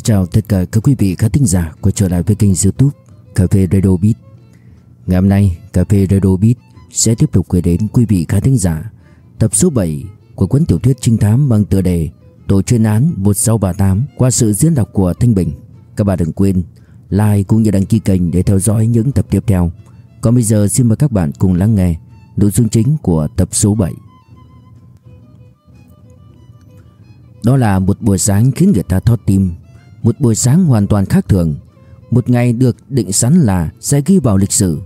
Xin chào tất cả các quý vị khán thính giả quay trở lại với kênh youtube Cà phê Radio Beat. Ngày hôm nay, Cà phê Radio Beat sẽ tiếp tục gửi đến quý vị khán thính giả Tập số 7 của cuốn tiểu thuyết trinh thám bằng tựa đề Tổ chuyên án 1638 qua sự diễn đọc của Thanh Bình. Các bạn đừng quên like cũng như đăng ký kênh để theo dõi những tập tiếp theo. Còn bây giờ xin mời các bạn cùng lắng nghe nội dung chính của tập số 7 Đó là một buổi sáng khiến người ta thót tim. Một buổi sáng hoàn toàn khác thường. Một ngày được định sẵn là sẽ ghi vào lịch sử.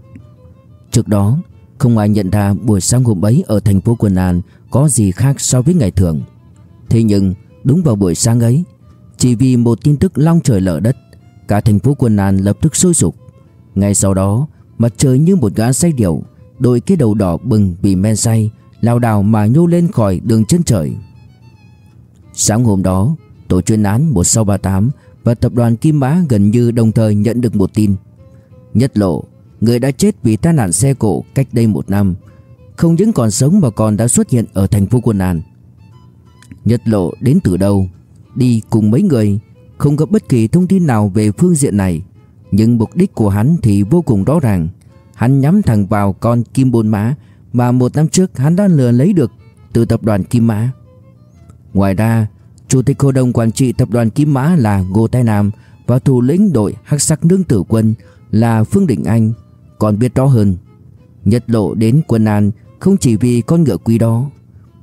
Trước đó Không ai nhận ra buổi sáng hôm ấy ở thành phố quần An Có gì khác so với ngày thường. Thế nhưng đúng vào buổi sáng ấy Chỉ vì một tin tức long trời lở đất Cả thành phố quần An lập tức sôi sục. Ngay sau đó Mặt trời như một gã say điệu Đội cái đầu đỏ bừng vì men say lao đảo mà nhô lên khỏi đường chân trời. Sáng hôm đó, tổ chuyên án 1638 và tập đoàn Kim Mã gần như đồng thời nhận được một tin. Nhất lộ, người đã chết vì tai nạn xe cộ cách đây một năm, không những còn sống mà còn đã xuất hiện ở thành phố Quân An. Nhất lộ đến từ đâu? Đi cùng mấy người, không có bất kỳ thông tin nào về phương diện này. Nhưng mục đích của hắn thì vô cùng rõ ràng. Hắn nhắm thẳng vào con Kim Bôn Mã mà một năm trước hắn đã lừa lấy được từ tập đoàn Kim Mã. Ngoài ra, Chủ tịch Hội đồng Quản trị Tập đoàn Kim Mã là Ngô Thái Nam và thủ lĩnh đội Hắc Sắc Nương Tử Quân là Phương Đình Anh còn biết rõ hơn. Nhật lộ đến quân an không chỉ vì con ngựa quý đó.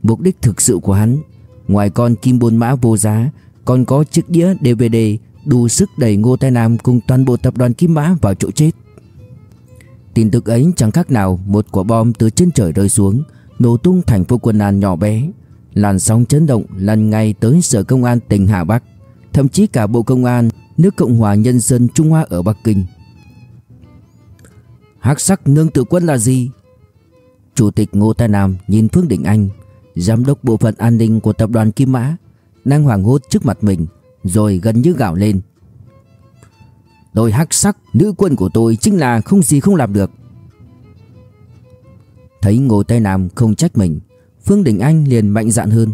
Mục đích thực sự của hắn, ngoài con kim bôn mã vô giá, còn có chiếc đĩa DVD đủ sức đẩy Ngô Thái Nam cùng toàn bộ tập đoàn Kim Mã vào chỗ chết. Tin tức ấy chẳng khác nào một quả bom từ trên trời rơi xuống, nổ tung thành phố quân an nhỏ bé. Làn sóng chấn động lan ngay tới Sở Công an tỉnh Hà Bắc, Thậm chí cả Bộ Công an nước Cộng hòa Nhân dân Trung Hoa ở Bắc Kinh. Hắc sắc nương tự quân là gì? Chủ tịch Ngô Tài Nam nhìn Phương Đình Anh, Giám đốc bộ phận an ninh của tập đoàn Kim Mã, Đang hoảng hốt trước mặt mình, Rồi gần như gào lên. Tôi hắc sắc, nữ quân của tôi chính là không gì không làm được. Thấy Ngô Tài Nam không trách mình Phương Đình Anh liền mạnh dạn hơn.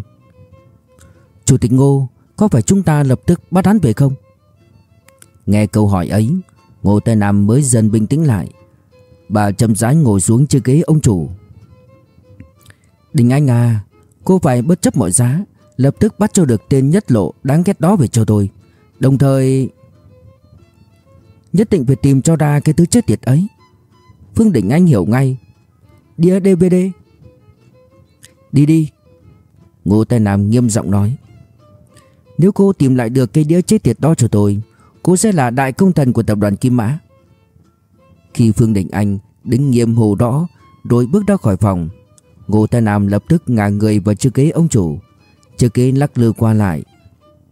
Chủ tịch Ngô, Có phải chúng ta lập tức bắt hắn về không? Nghe câu hỏi ấy, Ngô Tây Nam mới dần bình tĩnh lại. Bà chậm rãi ngồi xuống chiếc ghế ông chủ. Đình Anh à Cô phải bất chấp mọi giá, Lập tức bắt cho được tên nhất lộ đáng ghét đó về cho tôi. Đồng thời, Nhất định phải tìm cho ra cái thứ chết tiệt ấy. Phương Đình Anh hiểu ngay. Đĩa DVD Đi đi. Ngô Tài Nam nghiêm giọng nói. Nếu cô tìm lại được cây đĩa chết tiệt đó cho tôi, Cô sẽ là đại công thần của tập đoàn Kim Mã. Khi Phương Đình Anh đứng nghiêm hồ đó, Rồi bước ra khỏi phòng, Ngô Tài Nam lập tức ngả người vào chiếc ghế ông chủ. Chiếc ghế lắc lư qua lại.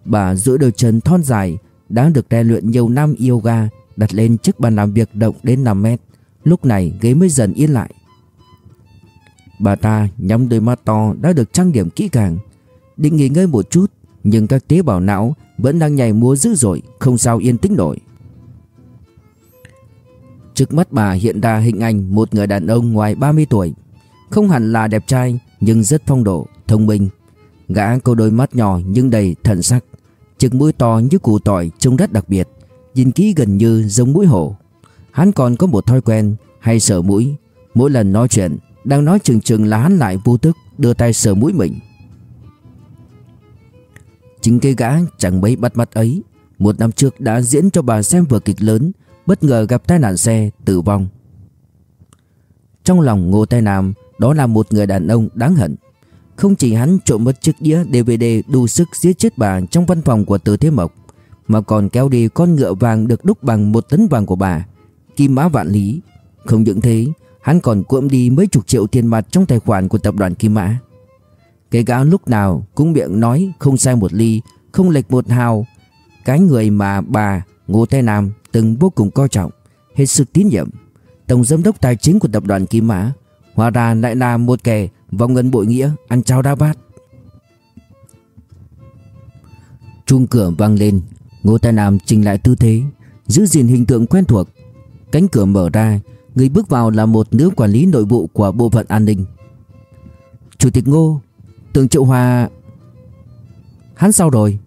Bà giữ đôi chân thon dài Đã được rèn luyện nhiều năm yoga, Đặt lên chiếc bàn làm việc rộng đến 5 mét. Lúc này ghế mới dần yên lại. Bà ta nhắm đôi mắt to đã được trang điểm kỹ càng. Định nghỉ ngơi một chút Nhưng các tế bào não vẫn đang nhảy múa dữ dội Không sao yên tĩnh nổi. Trước mắt bà hiện ra hình ảnh một người đàn ông ngoài 30 tuổi. Không hẳn là đẹp trai Nhưng rất phong độ, thông minh. Gã có đôi mắt nhỏ nhưng đầy thần sắc Chiếc mũi to như củ tỏi trông rất đặc biệt Nhìn kỹ gần như giống mũi hổ. Hắn còn có một thói quen hay sợ mũi. Mỗi lần nói chuyện đang nói chừng chừng là hắn lại vô thức Đưa tay sờ mũi mình. Chính cái gã chẳng mấy bắt mắt ấy, Một năm trước đã diễn cho bà xem vở kịch lớn, Bất ngờ gặp tai nạn xe tử vong. Trong lòng Ngô Tây Nam, Đó là một người đàn ông đáng hận. Không chỉ hắn trộm mất chiếc đĩa DVD đủ sức giết chết bà trong văn phòng của Từ Thế Mộc, Mà còn kéo đi con ngựa vàng được đúc bằng một tấn vàng của bà, Kim mã vạn lý. Không những thế Hắn còn cuộm đi mấy chục triệu tiền mặt trong tài khoản của tập đoàn Kim Mã. Cái gã lúc nào cũng miệng nói không sai một ly, Không lệch một hào. Cái người mà bà Ngô Thái Nam từng vô cùng coi trọng, Hết sức tín nhiệm. Tổng giám đốc tài chính của tập đoàn Kim Mã, Hóa ra lại là một kẻ vòng ngân bội nghĩa, Ăn trao đa bát. Chuông cửa vang lên, Ngô Thái Nam chỉnh lại tư thế, Giữ gìn hình tượng quen thuộc. Cánh cửa mở ra Người bước vào là một nữ quản lý nội vụ của bộ phận an ninh. Chủ tịch Ngô, Tường Triệu Hòa Hắn sao rồi?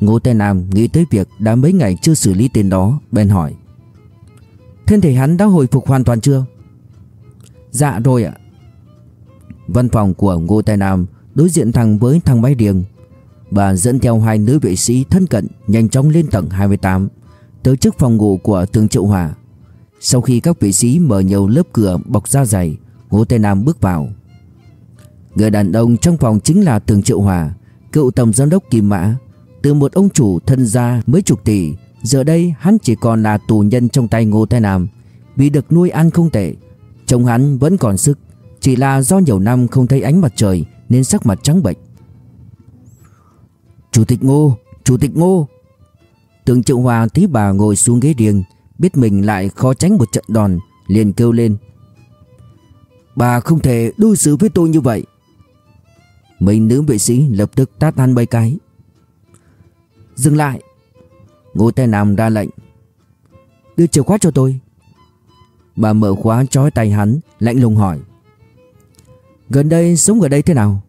Ngô Tây Nam nghĩ tới việc đã mấy ngày chưa xử lý tên đó, Bèn hỏi. Thân thể hắn đã hồi phục hoàn toàn chưa? Dạ rồi ạ. Văn phòng của Ngô Tây Nam Đối diện thẳng với thang máy riêng. Bà dẫn theo hai nữ vệ sĩ thân cận Nhanh chóng lên tầng 28 Tới trước phòng ngủ của Tướng Triệu Hòa sau khi các vệ sĩ mở nhiều lớp cửa bọc da dày, Ngô Tây Nam bước vào. Người đàn ông trong phòng chính là Tường Triệu Hòa, Cựu tổng giám đốc Kim Mã. Từ một ông chủ thân gia mấy chục tỷ, Giờ đây hắn chỉ còn là tù nhân trong tay Ngô Tây Nam. Vì được nuôi ăn không tệ Trông hắn vẫn còn sức, Chỉ là do nhiều năm không thấy ánh mặt trời Nên sắc mặt trắng bệch. Chủ tịch Ngô, Chủ tịch Ngô. Tường Triệu Hòa thấy bà ngồi xuống ghế riêng Biết mình lại khó tránh một trận đòn, liền kêu lên. Bà không thể đối xử với tôi như vậy. Mấy nữ vệ sĩ lập tức tát hắn mấy cái. Dừng lại. Ngô Tây Nam ra lệnh. Đưa chìa khóa cho tôi. Bà mở khóa trói tay hắn, Lạnh lùng hỏi. Gần đây sống ở đây thế nào?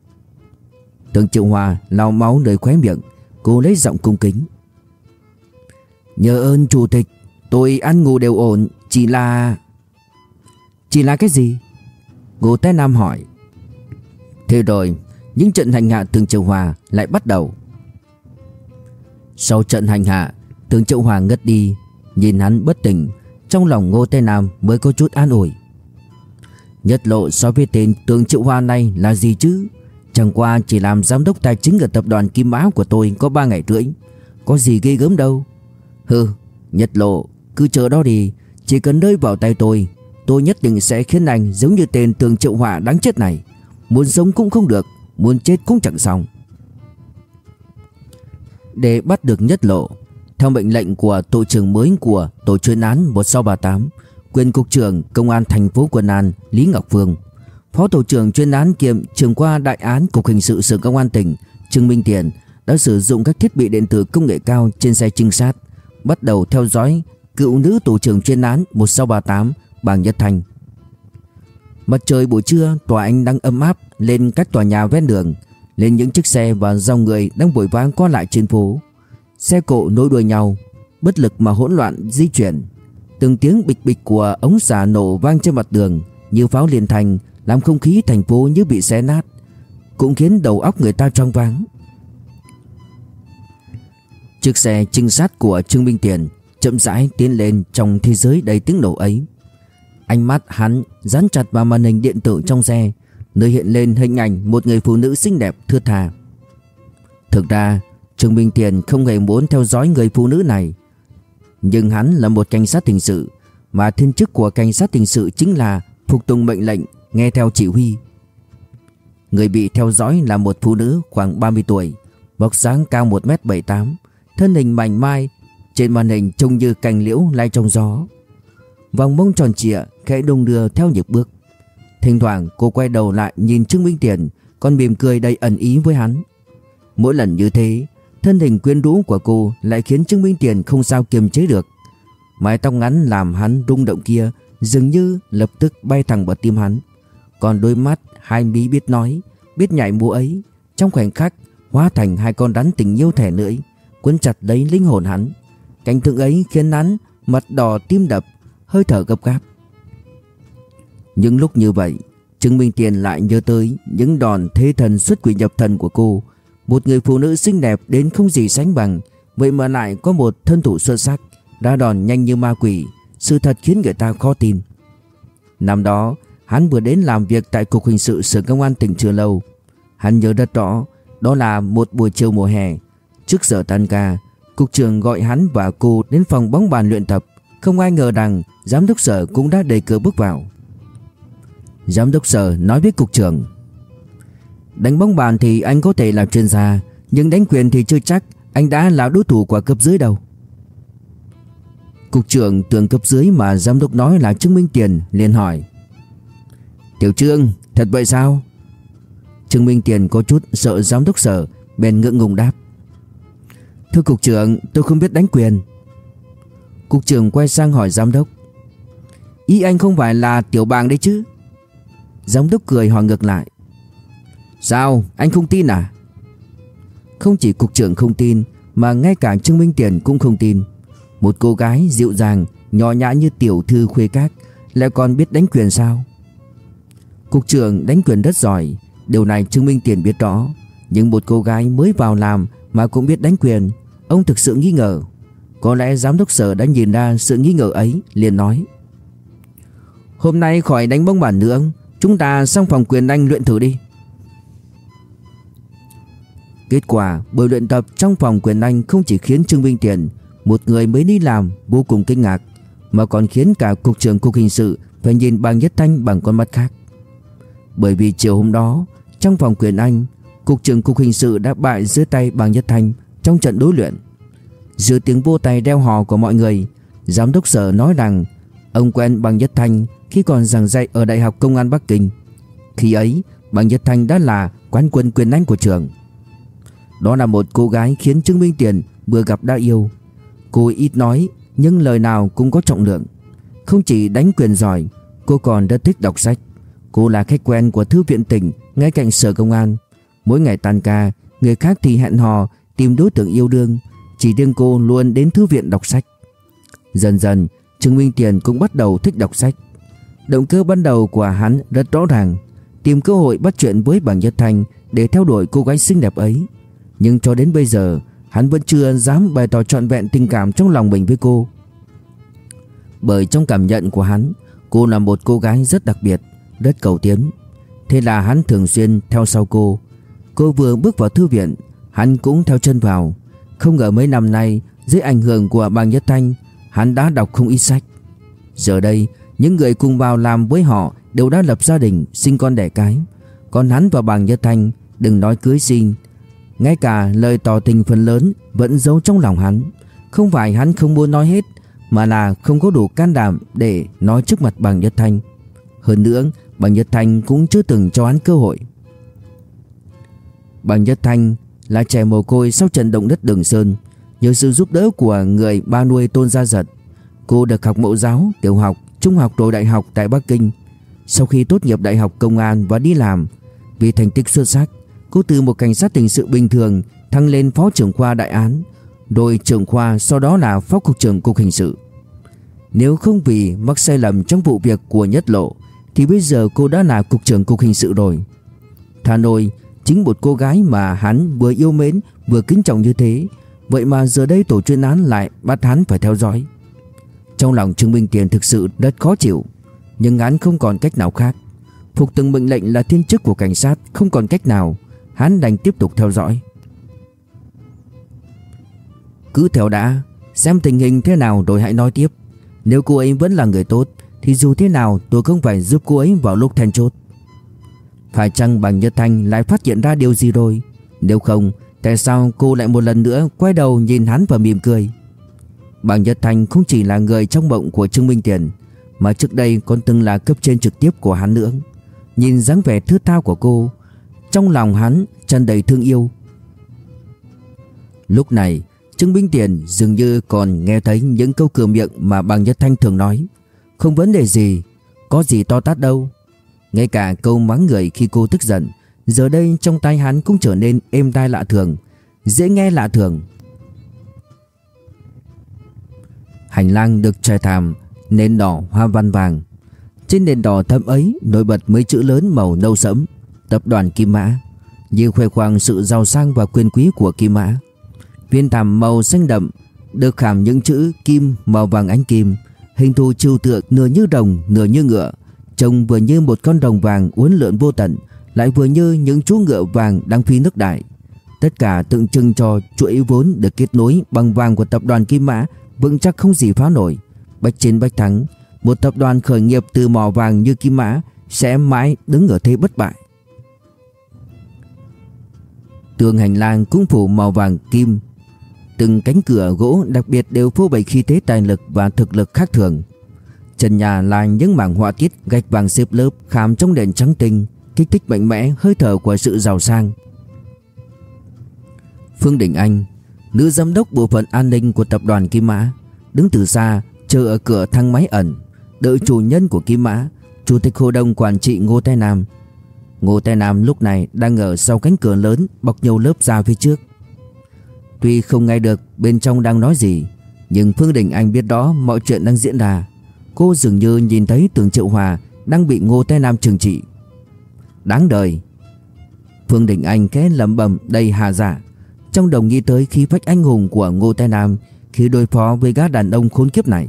Tường Triệu Hòa lau máu nơi khóe miệng Cô lấy giọng cung kính. Nhờ ơn chủ tịch. Tôi ăn ngủ đều ổn Chỉ là Chỉ là cái gì Ngô Tây Nam hỏi Thế rồi những trận hành hạ Tường Triệu Hòa lại bắt đầu. Sau trận hành hạ, Tường Triệu Hòa ngất đi, nhìn hắn bất tỉnh, trong lòng Ngô Tây Nam mới có chút an ủi. Nhất lộ so với tên Tường Triệu Hòa này là gì chứ? Chẳng qua chỉ làm giám đốc tài chính ở tập đoàn Kim Mã của tôi có 3 ngày rưỡi, có gì ghê gớm đâu. Hừ, Nhất lộ, cứ chờ đó đi, chỉ cần rơi vào tay tôi, tôi nhất định sẽ khiến anh giống như tên Tường Triệu hỏa đáng chết này. Muốn sống cũng không được Muốn chết cũng chẳng xong Để bắt được nhất lộ Theo mệnh lệnh của tổ trưởng mới của tổ chuyên án 1638 Quyền cục trưởng công an thành phố Quân An Lý Ngọc Phương Phó tổ trưởng chuyên án kiêm trưởng qua đại án cục hình sự sở công an tỉnh Trương Minh Tiền đã sử dụng các thiết bị điện tử công nghệ cao trên xe trinh sát bắt đầu theo dõi cựu nữ tổ trưởng chuyên án 1638 Bàng Nhất Thành Mặt trời buổi trưa tòa ánh đang ấm áp lên các tòa nhà ven đường, lên những chiếc xe và dòng người đang vội vàng qua lại trên phố. Xe cộ nối đuôi nhau, bất lực mà hỗn loạn di chuyển. Từng tiếng bịch bịch của ống xả nổ vang trên mặt đường như pháo liên thành, làm không khí thành phố như bị xé nát, cũng khiến đầu óc người ta choáng váng. Chiếc xe trinh sát của Trương Minh Tiền chậm rãi tiến lên trong thế giới đầy tiếng nổ ấy. Ánh mắt hắn dán chặt vào màn hình điện tử trong xe, Nơi hiện lên hình ảnh một người phụ nữ xinh đẹp thưa thà Thực ra, Trương Minh Tiền không hề muốn theo dõi người phụ nữ này. Nhưng hắn là một cảnh sát hình sự, Mà thiên chức của cảnh sát hình sự chính là Phục tùng mệnh lệnh, Nghe theo chỉ huy. Người bị theo dõi là một phụ nữ khoảng 30 tuổi Vóc dáng cao 1m78 Thân hình mảnh mai trên màn hình trông như cành liễu lay trong gió. Vòng mông tròn trịa khẽ đung đưa theo nhịp bước. Thỉnh thoảng cô quay đầu lại nhìn Trương Minh Tiền, Còn mỉm cười đầy ẩn ý với hắn. Mỗi lần như thế, Thân hình quyến rũ của cô lại khiến Trương Minh Tiền không sao kiềm chế được. Mái tóc ngắn làm hắn rung động kia Dường như lập tức bay thẳng vào tim hắn. Còn đôi mắt hai mí biết nói, Biết nhảy múa ấy, Trong khoảnh khắc hóa thành hai con rắn tình yêu thẻ lưỡi, Quấn chặt lấy linh hồn hắn. Cảnh tượng ấy khiến hắn mặt đỏ tim đập hơi thở gấp gáp. Những lúc như vậy, Trương Minh Tiền lại nhớ tới những đòn thế thần xuất quỷ nhập thần của cô. Một người phụ nữ xinh đẹp đến không gì sánh bằng, vậy mà lại có một thân thủ xuất sắc, ra đòn nhanh như ma quỷ, sự thật khiến người ta khó tin. Năm đó, hắn vừa đến làm việc tại Cục Hình sự Sở Công an tỉnh Chưa Lâu. Hắn nhớ rất rõ, đó là một buổi chiều mùa hè. Trước giờ tan ca, Cục trưởng gọi hắn và cô đến phòng bóng bàn luyện tập. Không ai ngờ rằng Giám đốc sở cũng đã đẩy cửa bước vào. Giám đốc sở nói với cục trưởng, Đánh bóng bàn thì anh có thể là chuyên gia, Nhưng đánh quyền thì chưa chắc Anh đã là đối thủ của cấp dưới đâu. Cục trưởng tưởng cấp dưới mà giám đốc nói là chứng minh tiền liền hỏi, Tiểu trương, thật vậy sao? Chứng minh tiền có chút sợ giám đốc sở Bèn ngượng ngùng đáp Thưa cục trưởng, tôi không biết đánh quyền. Cục trưởng quay sang hỏi giám đốc. Ý anh không phải là tiểu bàng đấy chứ? Giám đốc cười hỏi ngược lại. Sao, anh không tin à? Không chỉ cục trưởng không tin, Mà ngay cả Trương Minh Tiền cũng không tin. Một cô gái dịu dàng, Nhỏ nhã như tiểu thư khuê các, Lại còn biết đánh quyền sao? Cục trưởng đánh quyền rất giỏi, Điều này Trương Minh Tiền biết rõ. Nhưng một cô gái mới vào làm Mà cũng biết đánh quyền Ông thực sự nghi ngờ. Có lẽ giám đốc sở đã nhìn ra sự nghi ngờ ấy, liền nói. Hôm nay khỏi đánh bóng bàn nữa Chúng ta sang phòng quyền anh luyện thử đi. Kết quả, buổi luyện tập trong phòng quyền anh không chỉ khiến Trương Minh Tiền Một người mới đi làm, vô cùng kinh ngạc, Mà còn khiến cả cục trưởng cục hình sự Phải nhìn bằng nhất thanh bằng con mắt khác. Bởi vì chiều hôm đó, Trong phòng quyền anh, Cục trưởng cục hình sự đã bại dưới tay bằng nhất thanh trong trận đối luyện Giữa tiếng vô tay đeo hò của mọi người Giám đốc sở nói rằng Ông quen bằng nhất thanh khi còn giảng dạy ở Đại học Công an Bắc Kinh. Khi ấy, Bằng Nhất Thanh đã là quán quân quyền Anh của trường. Đó là một cô gái khiến Trương Minh Tiền vừa gặp đã yêu. Cô ít nói nhưng lời nào cũng có trọng lượng. Không chỉ đánh quyền giỏi, cô còn rất thích đọc sách. Cô là khách quen của thư viện tỉnh ngay cạnh sở công an. Mỗi ngày tan ca, người khác thì hẹn hò tìm đối tượng yêu đương, chỉ riêng cô luôn đến thư viện đọc sách. Dần dần, Trương Minh Tiền cũng bắt đầu thích đọc sách. Động cơ ban đầu của hắn rất rõ ràng Tìm cơ hội bắt chuyện với bằng Nhất Thanh Để theo đuổi cô gái xinh đẹp ấy Nhưng cho đến bây giờ Hắn vẫn chưa dám bày tỏ trọn vẹn tình cảm trong lòng mình với cô Bởi trong cảm nhận của hắn Cô là một cô gái rất đặc biệt Rất cầu tiến Thế là hắn thường xuyên theo sau cô Cô vừa bước vào thư viện Hắn cũng theo chân vào Không ngờ mấy năm nay Dưới ảnh hưởng của bằng Nhất Thanh Hắn đã đọc không ít sách Giờ đây những người cùng vào làm với họ đều đã lập gia đình, sinh con đẻ cái. Còn hắn và bằng Nhất Thanh đừng nói cưới xin. Ngay cả lời tỏ tình phần lớn vẫn giấu trong lòng hắn. Không phải hắn không muốn nói hết, mà là không có đủ can đảm để nói trước mặt bằng Nhất Thanh. Hơn nữa, bằng Nhất Thanh cũng chưa từng cho hắn cơ hội. Bằng Nhất Thanh là trẻ mồ côi sau trận động đất Đường Sơn. Nhờ sự giúp đỡ của người ba nuôi tôn gia giật, cô được học mẫu giáo, tiểu học trung học rồi đại học tại Bắc Kinh. Sau khi tốt nghiệp đại học công an và đi làm, vì thành tích xuất sắc, cô từ một cảnh sát tình sự bình thường thăng lên phó trưởng khoa đại án, rồi trưởng khoa sau đó là phó cục trưởng cục hình sự. Nếu không vì mắc sai lầm trong vụ việc của Nhất Lộ thì bây giờ cô đã là cục trưởng cục hình sự rồi. Thà Nội chính một cô gái mà hắn vừa yêu mến vừa kính trọng như thế, vậy mà giờ đây tổ chuyên án lại bắt hắn phải theo dõi. Trong lòng Trương Minh Tiền thực sự rất khó chịu Nhưng hắn không còn cách nào khác. Phục từng mệnh lệnh là thiên chức của cảnh sát Không còn cách nào. Hắn đành tiếp tục theo dõi. Cứ theo đã Xem tình hình thế nào rồi hãy nói tiếp. Nếu cô ấy vẫn là người tốt Thì dù thế nào tôi không phải giúp cô ấy vào lúc then chốt. Phải chăng bằng Nhật Thanh lại phát hiện ra điều gì rồi? Nếu không, Tại sao cô lại một lần nữa quay đầu nhìn hắn và mỉm cười? Bằng Nhật Thanh không chỉ là người trong mộng của Trương Minh Tiền, Mà trước đây còn từng là cấp trên trực tiếp của hắn nữa. Nhìn dáng vẻ thướt tha của cô, Trong lòng hắn tràn đầy thương yêu. Lúc này, Trương Minh Tiền dường như còn nghe thấy những câu cửa miệng mà Bằng Nhật Thanh thường nói. Không vấn đề gì, Có gì to tát đâu. Ngay cả câu mắng người khi cô tức giận, Giờ đây trong tay hắn cũng trở nên êm tai lạ thường, Dễ nghe lạ thường. Hành lang được trải thảm, Nền đỏ hoa văn vàng. Trên nền đỏ thẫm ấy nổi bật mấy chữ lớn màu nâu sẫm, Tập đoàn Kim Mã, Như khoe khoang sự giàu sang và quyền quý của Kim Mã. Viên thảm màu xanh đậm, Được khảm những chữ kim màu vàng ánh kim, Hình thù trừu tượng nửa như rồng nửa như ngựa. Trông vừa như một con rồng vàng uốn lượn vô tận Lại vừa như những chú ngựa vàng đang phi nước đại Tất cả tượng trưng cho chuỗi vốn được kết nối bằng vàng của tập đoàn Kim Mã vững chắc không gì phá nổi. Bách chiến bách thắng, một tập đoàn khởi nghiệp từ mỏ vàng như Kim Mã sẽ mãi đứng ở thế bất bại. Tường hành lang cũng phủ màu vàng kim. Từng cánh cửa gỗ đặc biệt đều phô bày khí thế tài lực và thực lực khác thường. Trần nhà là những mảng họa tiết gạch vàng xếp lớp khám trong đèn trắng tinh, kích thích mạnh mẽ hơi thở của sự giàu sang. Phương Đình Anh Nữ giám đốc bộ phận an ninh của tập đoàn Kim Mã Đứng từ xa chờ ở cửa thang máy ẩn Đợi chủ nhân của Kim Mã Chủ tịch hội đồng quản trị Ngô Thái Nam. Ngô Thái Nam lúc này đang ở sau cánh cửa lớn Bọc nhiều lớp ra phía trước. Tuy không nghe được bên trong đang nói gì Nhưng Phương Đình Anh biết đó mọi chuyện đang diễn ra. Cô dường như nhìn thấy Tưởng Triệu Hòa Đang bị Ngô Tây Nam trừng trị. Đáng đời. Phương Đình Anh khẽ lẩm bẩm đầy hà giả Trong đồng nghĩ tới khí phách anh hùng của Ngô Tây Nam Khi đối phó với gã đàn ông khốn kiếp này.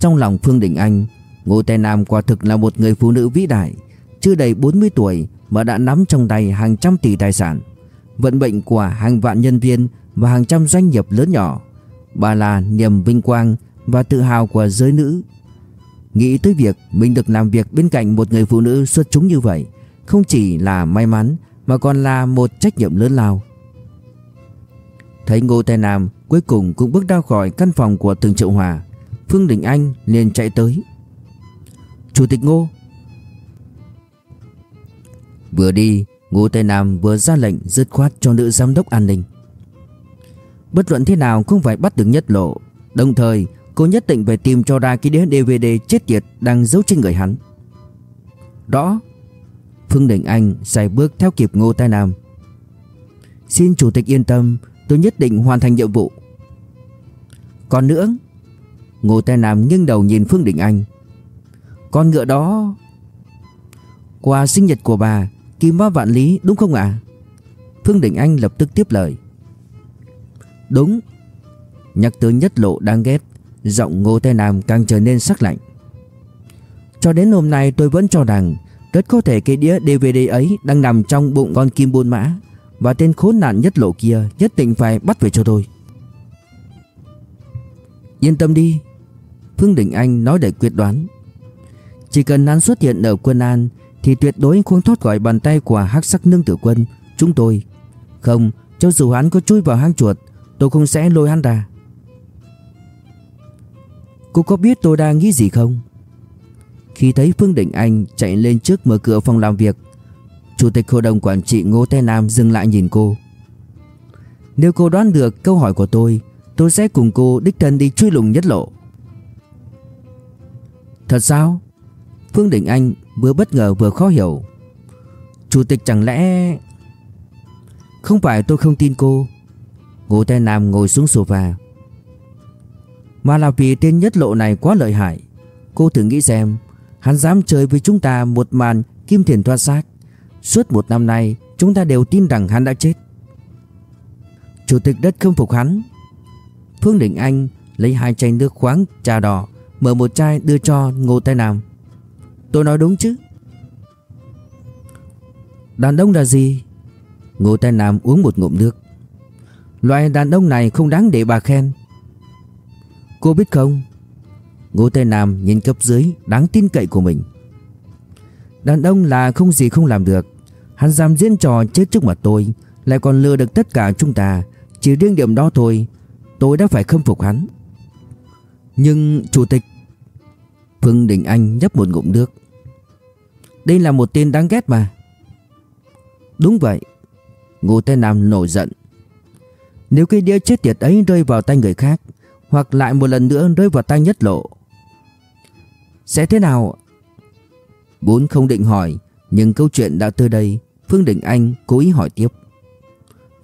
Trong lòng Phương Đình Anh, Ngô Tây Nam quả thực là một người phụ nữ vĩ đại, Chưa đầy 40 tuổi Mà đã nắm trong tay hàng trăm tỷ tài sản, Vận mệnh của hàng vạn nhân viên Và hàng trăm doanh nghiệp lớn nhỏ. Bà là niềm vinh quang và tự hào của giới nữ. Nghĩ tới việc mình được làm việc bên cạnh một người phụ nữ xuất chúng như vậy, Không chỉ là may mắn, Mà còn là một trách nhiệm lớn lao. Thấy Ngô Tài Nam cuối cùng cũng bước ra khỏi căn phòng của Thường Triệu Hòa, Phương Đình Anh liền chạy tới. Chủ tịch Ngô. Vừa đi, Ngô Tài Nam vừa ra lệnh dứt khoát cho nữ giám đốc an ninh. Bất luận thế nào cũng phải bắt được nhất lộ, Đồng thời cô nhất định phải tìm cho ra cái đĩa DVD chết tiệt đang giấu trên người hắn. Đó, Phương Đình Anh xài bước theo kịp Ngô Tây Nam. Xin chủ tịch yên tâm, Tôi nhất định hoàn thành nhiệm vụ. Còn nữa, Ngô Tây Nam nghiêng đầu nhìn Phương Đình Anh. Con ngựa đó, Quà sinh nhật của bà, Kim ba Vạn Lý, đúng không ạ? Phương Đình Anh lập tức tiếp lời. Đúng, Nhắc tới nhất lộ đang ghét. Giọng Ngô Tây Nam càng trở nên sắc lạnh. Cho đến hôm nay tôi vẫn cho rằng, Rất có thể cái đĩa DVD ấy Đang nằm trong bụng con Kim Bôn Mã Và tên khốn nạn nhất lộ kia Nhất định phải bắt về cho tôi. Yên tâm đi, Phương Đình Anh nói để quyết đoán. Chỉ cần hắn xuất hiện ở quân an Thì tuyệt đối không thoát khỏi bàn tay của hắc sắc nương tử quân, Chúng tôi. Không, cho dù hắn có chui vào hang chuột, Tôi không sẽ lôi hắn ra. Cô có biết tôi đang nghĩ gì không? Khi thấy Phương Đình Anh chạy lên trước mở cửa phòng làm việc, Chủ tịch hội đồng quản trị Ngô Tây Nam dừng lại nhìn cô. Nếu cô đoán được câu hỏi của tôi Tôi sẽ cùng cô đích thân đi truy lùng nhất lộ. Thật sao? Phương Đình Anh vừa bất ngờ vừa khó hiểu. Chủ tịch chẳng lẽ... Không phải tôi không tin cô? Ngô Tây Nam ngồi xuống sofa. Mà là vì tên nhất lộ này quá lợi hại. Cô thử nghĩ xem, Hắn dám chơi với chúng ta một màn kim thiền thoát xác. Suốt một năm nay, Chúng ta đều tin rằng hắn đã chết. Chủ tịch đất không phục hắn. Phương Đình Anh lấy hai chai nước khoáng trà đỏ, Mở một chai đưa cho Ngô Tây Nam. Tôi nói đúng chứ? Đàn ông là gì? Ngô Tây Nam uống một ngụm nước. Loại đàn ông này không đáng để bà khen. Cô biết không? Ngô Tây Nam nhìn cấp dưới đáng tin cậy của mình. Đàn ông là không gì không làm được. Hắn dám diễn trò chết trước mặt tôi, Lại còn lừa được tất cả chúng ta. Chỉ riêng điểm đó thôi, Tôi đã phải khâm phục hắn. Nhưng chủ tịch Phương Đình Anh nhấp một ngụm nước. Đây là một tên đáng ghét mà. Đúng vậy, Ngô Tây Nam nổi giận. Nếu cái đĩa chết tiệt ấy rơi vào tay người khác hoặc lại một lần nữa rơi vào tay nhất lộ. Sẽ thế nào? Bốn không định hỏi, Nhưng câu chuyện đã tới đây, Phương Đình Anh cố ý hỏi tiếp.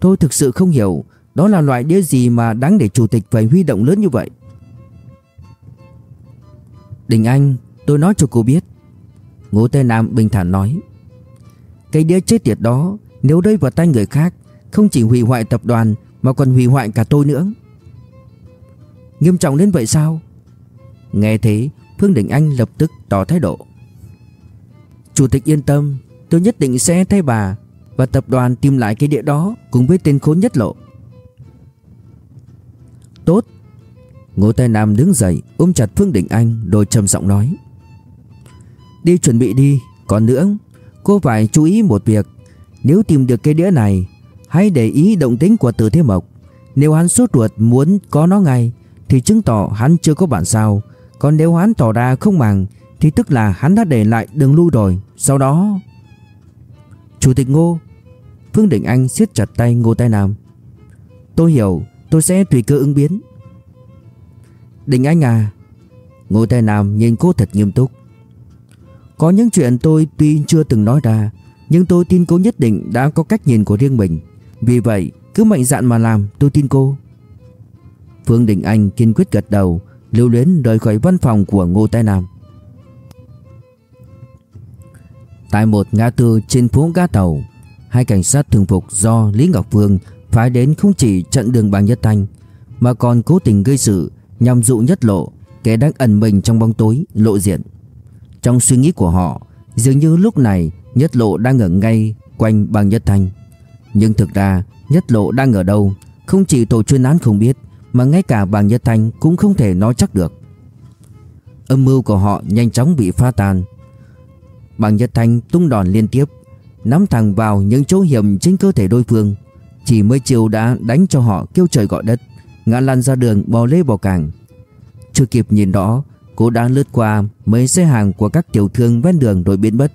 Tôi thực sự không hiểu, Đó là loại đĩa gì mà đáng để chủ tịch phải huy động lớn như vậy? Đình Anh, Tôi nói cho cô biết. Ngô Tây Nam bình thản nói. Cái đĩa chết tiệt đó, Nếu rơi vào tay người khác, Không chỉ hủy hoại tập đoàn, Mà còn hủy hoại cả tôi nữa. Nghiêm trọng đến vậy sao? Nghe thế, Phương Đình Anh lập tức tỏ thái độ. Chủ tịch yên tâm, Tôi nhất định sẽ thay bà Và tập đoàn tìm lại cái địa đó Cùng với tên khốn nhất lộ. Tốt. Ngô Tài Nam đứng dậy, ôm chặt Phương Đình Anh, Rồi trầm giọng nói. Đi chuẩn bị đi, Còn nữa, Cô phải chú ý một việc. Nếu tìm được cái đĩa này, Hãy để ý động tính của Từ Thế Mộc. Nếu hắn sốt ruột muốn có nó ngay thì chứng tỏ hắn chưa có bản sao. Còn nếu hắn tỏ ra không màng, Thì tức là hắn đã để lại đường lui rồi. Sau đó, Chủ tịch Ngô, Phương Đình Anh siết chặt tay Ngô Tây Nam. Tôi hiểu, Tôi sẽ tùy cơ ứng biến. Đình Anh à Ngô Tây Nam nhìn cô thật nghiêm túc. Có những chuyện tôi tuy chưa từng nói ra, Nhưng tôi tin cô nhất định đã có cách nhìn của riêng mình. Vì vậy, Cứ mạnh dạn mà làm, tôi tin cô. Phương Đình Anh kiên quyết gật đầu, Lưu luyến rời khỏi văn phòng của Ngô Tài Nam. Tại một ngã tư trên phố ga tàu, Hai cảnh sát thường phục do Lý Ngọc Phương phái đến không chỉ chặn đường bằng nhất thanh, Mà còn cố tình gây sự nhằm dụ nhất lộ, Kẻ đang ẩn mình trong bóng tối, lộ diện. Trong suy nghĩ của họ, Dường như lúc này nhất lộ đang ở ngay quanh bằng nhất thanh. Nhưng thực ra, nhất lộ đang ở đâu, Không chỉ tổ chuyên án không biết mà ngay cả bàng Nhật thanh cũng không thể nói chắc được. Âm mưu của họ nhanh chóng bị phá tan. Bàng Nhật Thanh tung đòn liên tiếp, Nắm thẳng vào những chỗ hiểm trên cơ thể đối phương, Chỉ mấy chiều đã đánh cho họ kêu trời gọi đất, Ngã lăn ra đường bò lê bò càng Chưa kịp nhìn đó Cô đã lướt qua mấy xe hàng của các tiểu thương ven đường rồi biến mất.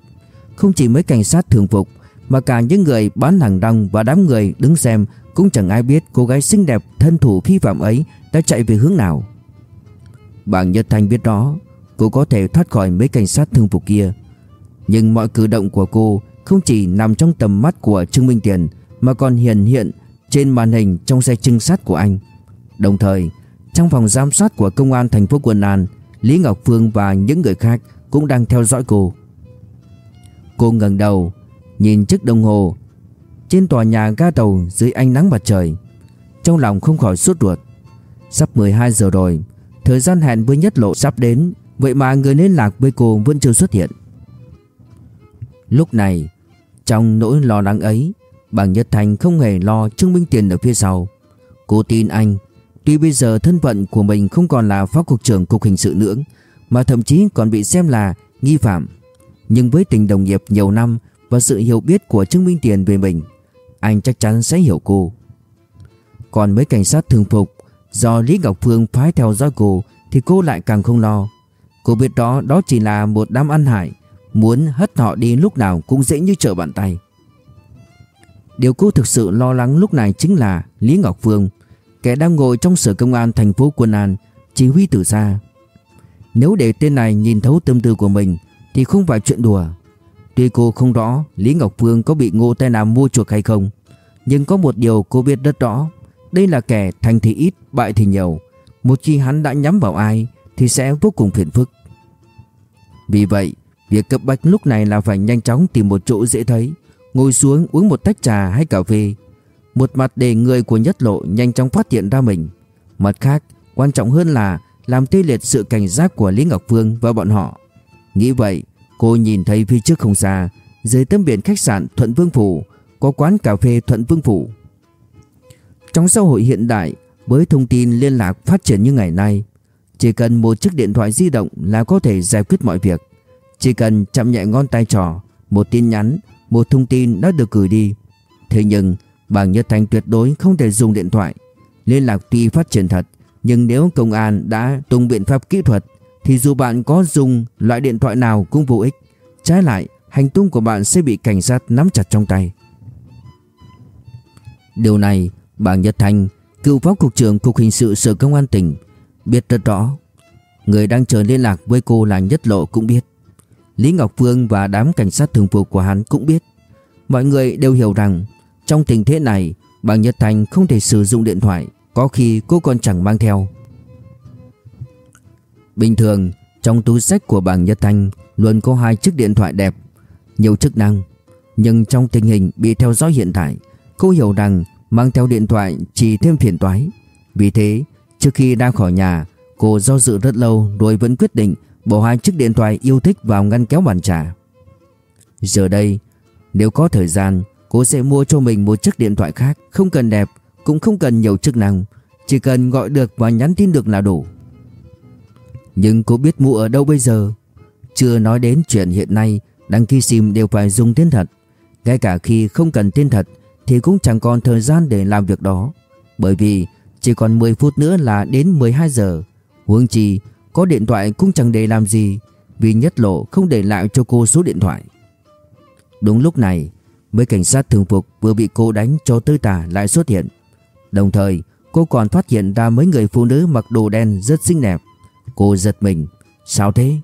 Không chỉ mấy cảnh sát thường phục mà cả những người bán hàng rong và đám người đứng xem Cũng chẳng ai biết cô gái xinh đẹp thân thủ phi phạm ấy đã chạy về hướng nào Bảng Nhật Thanh biết đó Cô có thể thoát khỏi mấy cảnh sát thương phục kia nhưng mọi cử động của cô không chỉ nằm trong tầm mắt của Trương Minh Tiền mà còn hiện hiện trên màn hình trong xe trinh sát của anh. Đồng thời, trong phòng giám sát của công an thành phố Quân An, Lý Ngọc Phương và những người khác cũng đang theo dõi cô. Cô ngẩng đầu, nhìn chiếc đồng hồ trên tòa nhà ga tàu dưới ánh nắng mặt trời. Trong lòng không khỏi sốt ruột. Sắp 12 giờ rồi, thời gian hẹn với Nhất Lộ sắp đến, vậy mà người liên lạc với cô vẫn chưa xuất hiện. Lúc này Trong nỗi lo lắng ấy Bằng Nhất Thành không hề lo Trương Minh Tiền ở phía sau Cô tin anh Tuy bây giờ thân phận của mình không còn là phó cục trưởng cục hình sự nữa Mà thậm chí còn bị xem là nghi phạm Nhưng với tình đồng nghiệp nhiều năm và sự hiểu biết của Trương Minh Tiền về mình, Anh chắc chắn sẽ hiểu cô. Còn mấy cảnh sát thường phục, Do Lý Ngọc Phương phái theo dõi cô, Thì cô lại càng không lo. Cô biết đó đó chỉ là một đám ăn hại, Muốn hất họ đi lúc nào cũng dễ như trở bàn tay. Điều cô thực sự lo lắng lúc này chính là Lý Ngọc Phương, Kẻ đang ngồi trong sở công an thành phố Quân An, Chỉ huy từ xa. Nếu để tên này nhìn thấu tâm tư của mình, Thì không phải chuyện đùa. Tuy cô không rõ Lý Ngọc Phương có bị ngô tay Nam mua chuộc hay không, Nhưng có một điều cô biết rất rõ. Đây là kẻ thành thì ít, bại thì nhiều. Một khi hắn đã nhắm vào ai, Thì sẽ vô cùng phiền phức. Vì vậy, Việc cấp bách lúc này là phải nhanh chóng tìm một chỗ dễ thấy, Ngồi xuống uống một tách trà hay cà phê. Một mặt để người của nhất lộ nhanh chóng phát hiện ra mình. Mặt khác, quan trọng hơn là Làm tê liệt sự cảnh giác của Lý Ngọc Phương và bọn họ. Nghĩ vậy cô nhìn thấy phía trước không xa, Dưới tấm biển khách sạn Thuận Vương Phủ, Có quán cà phê Thuận Vương Phủ. Trong xã hội hiện đại, Với thông tin liên lạc phát triển như ngày nay, Chỉ cần một chiếc điện thoại di động là có thể giải quyết mọi việc. Chỉ cần chạm nhẹ ngón tay trỏ Một tin nhắn, Một thông tin đã được gửi đi. Thế nhưng Bàng Nhật Thành tuyệt đối không thể dùng điện thoại. Liên lạc tuy phát triển thật, Nhưng nếu công an đã tung biện pháp kỹ thuật thì dù bạn có dùng loại điện thoại nào cũng vô ích. Trái lại, Hành tung của bạn sẽ bị cảnh sát nắm chặt trong tay. Điều này Bàng Nhật Thành Cựu phó cục trưởng cục hình sự sở công an tỉnh, Biết rất rõ. Người đang chờ liên lạc với cô là Nhất Lộ cũng biết. Lý Ngọc Phương và đám cảnh sát thường phục của hắn cũng biết. Mọi người đều hiểu rằng, Trong tình thế này Bằng Nhật Thành không thể sử dụng điện thoại, Có khi cô còn chẳng mang theo. Bình thường, Trong túi sách của Bàng Nhật Thanh Luôn có hai chiếc điện thoại đẹp, Nhiều chức năng. Nhưng trong tình hình bị theo dõi hiện tại Cô hiểu rằng mang theo điện thoại chỉ thêm phiền toái. Vì thế, Trước khi ra khỏi nhà, Cô do dự rất lâu rồi vẫn quyết định Bỏ hai chiếc điện thoại yêu thích vào ngăn kéo bàn trà. Giờ đây, Nếu có thời gian, Cô sẽ mua cho mình một chiếc điện thoại khác, Không cần đẹp, Cũng không cần nhiều chức năng, Chỉ cần gọi được và nhắn tin được là đủ. Nhưng cô biết mua ở đâu bây giờ? Chưa nói đến chuyện hiện nay, Đăng ký sim đều phải dùng tên thật. Ngay cả khi không cần tên thật, Thì cũng chẳng còn thời gian để làm việc đó. Bởi vì chỉ còn 10 phút nữa là đến 12 giờ. Huống chi, có điện thoại cũng chẳng để làm gì, Vì nhất lộ không để lại cho cô số điện thoại. Đúng lúc này, Mấy cảnh sát thường phục vừa bị cô đánh cho tơi tả lại xuất hiện. Đồng thời, cô còn phát hiện ra mấy người phụ nữ mặc đồ đen rất xinh đẹp. Cô giật mình. Sao thế?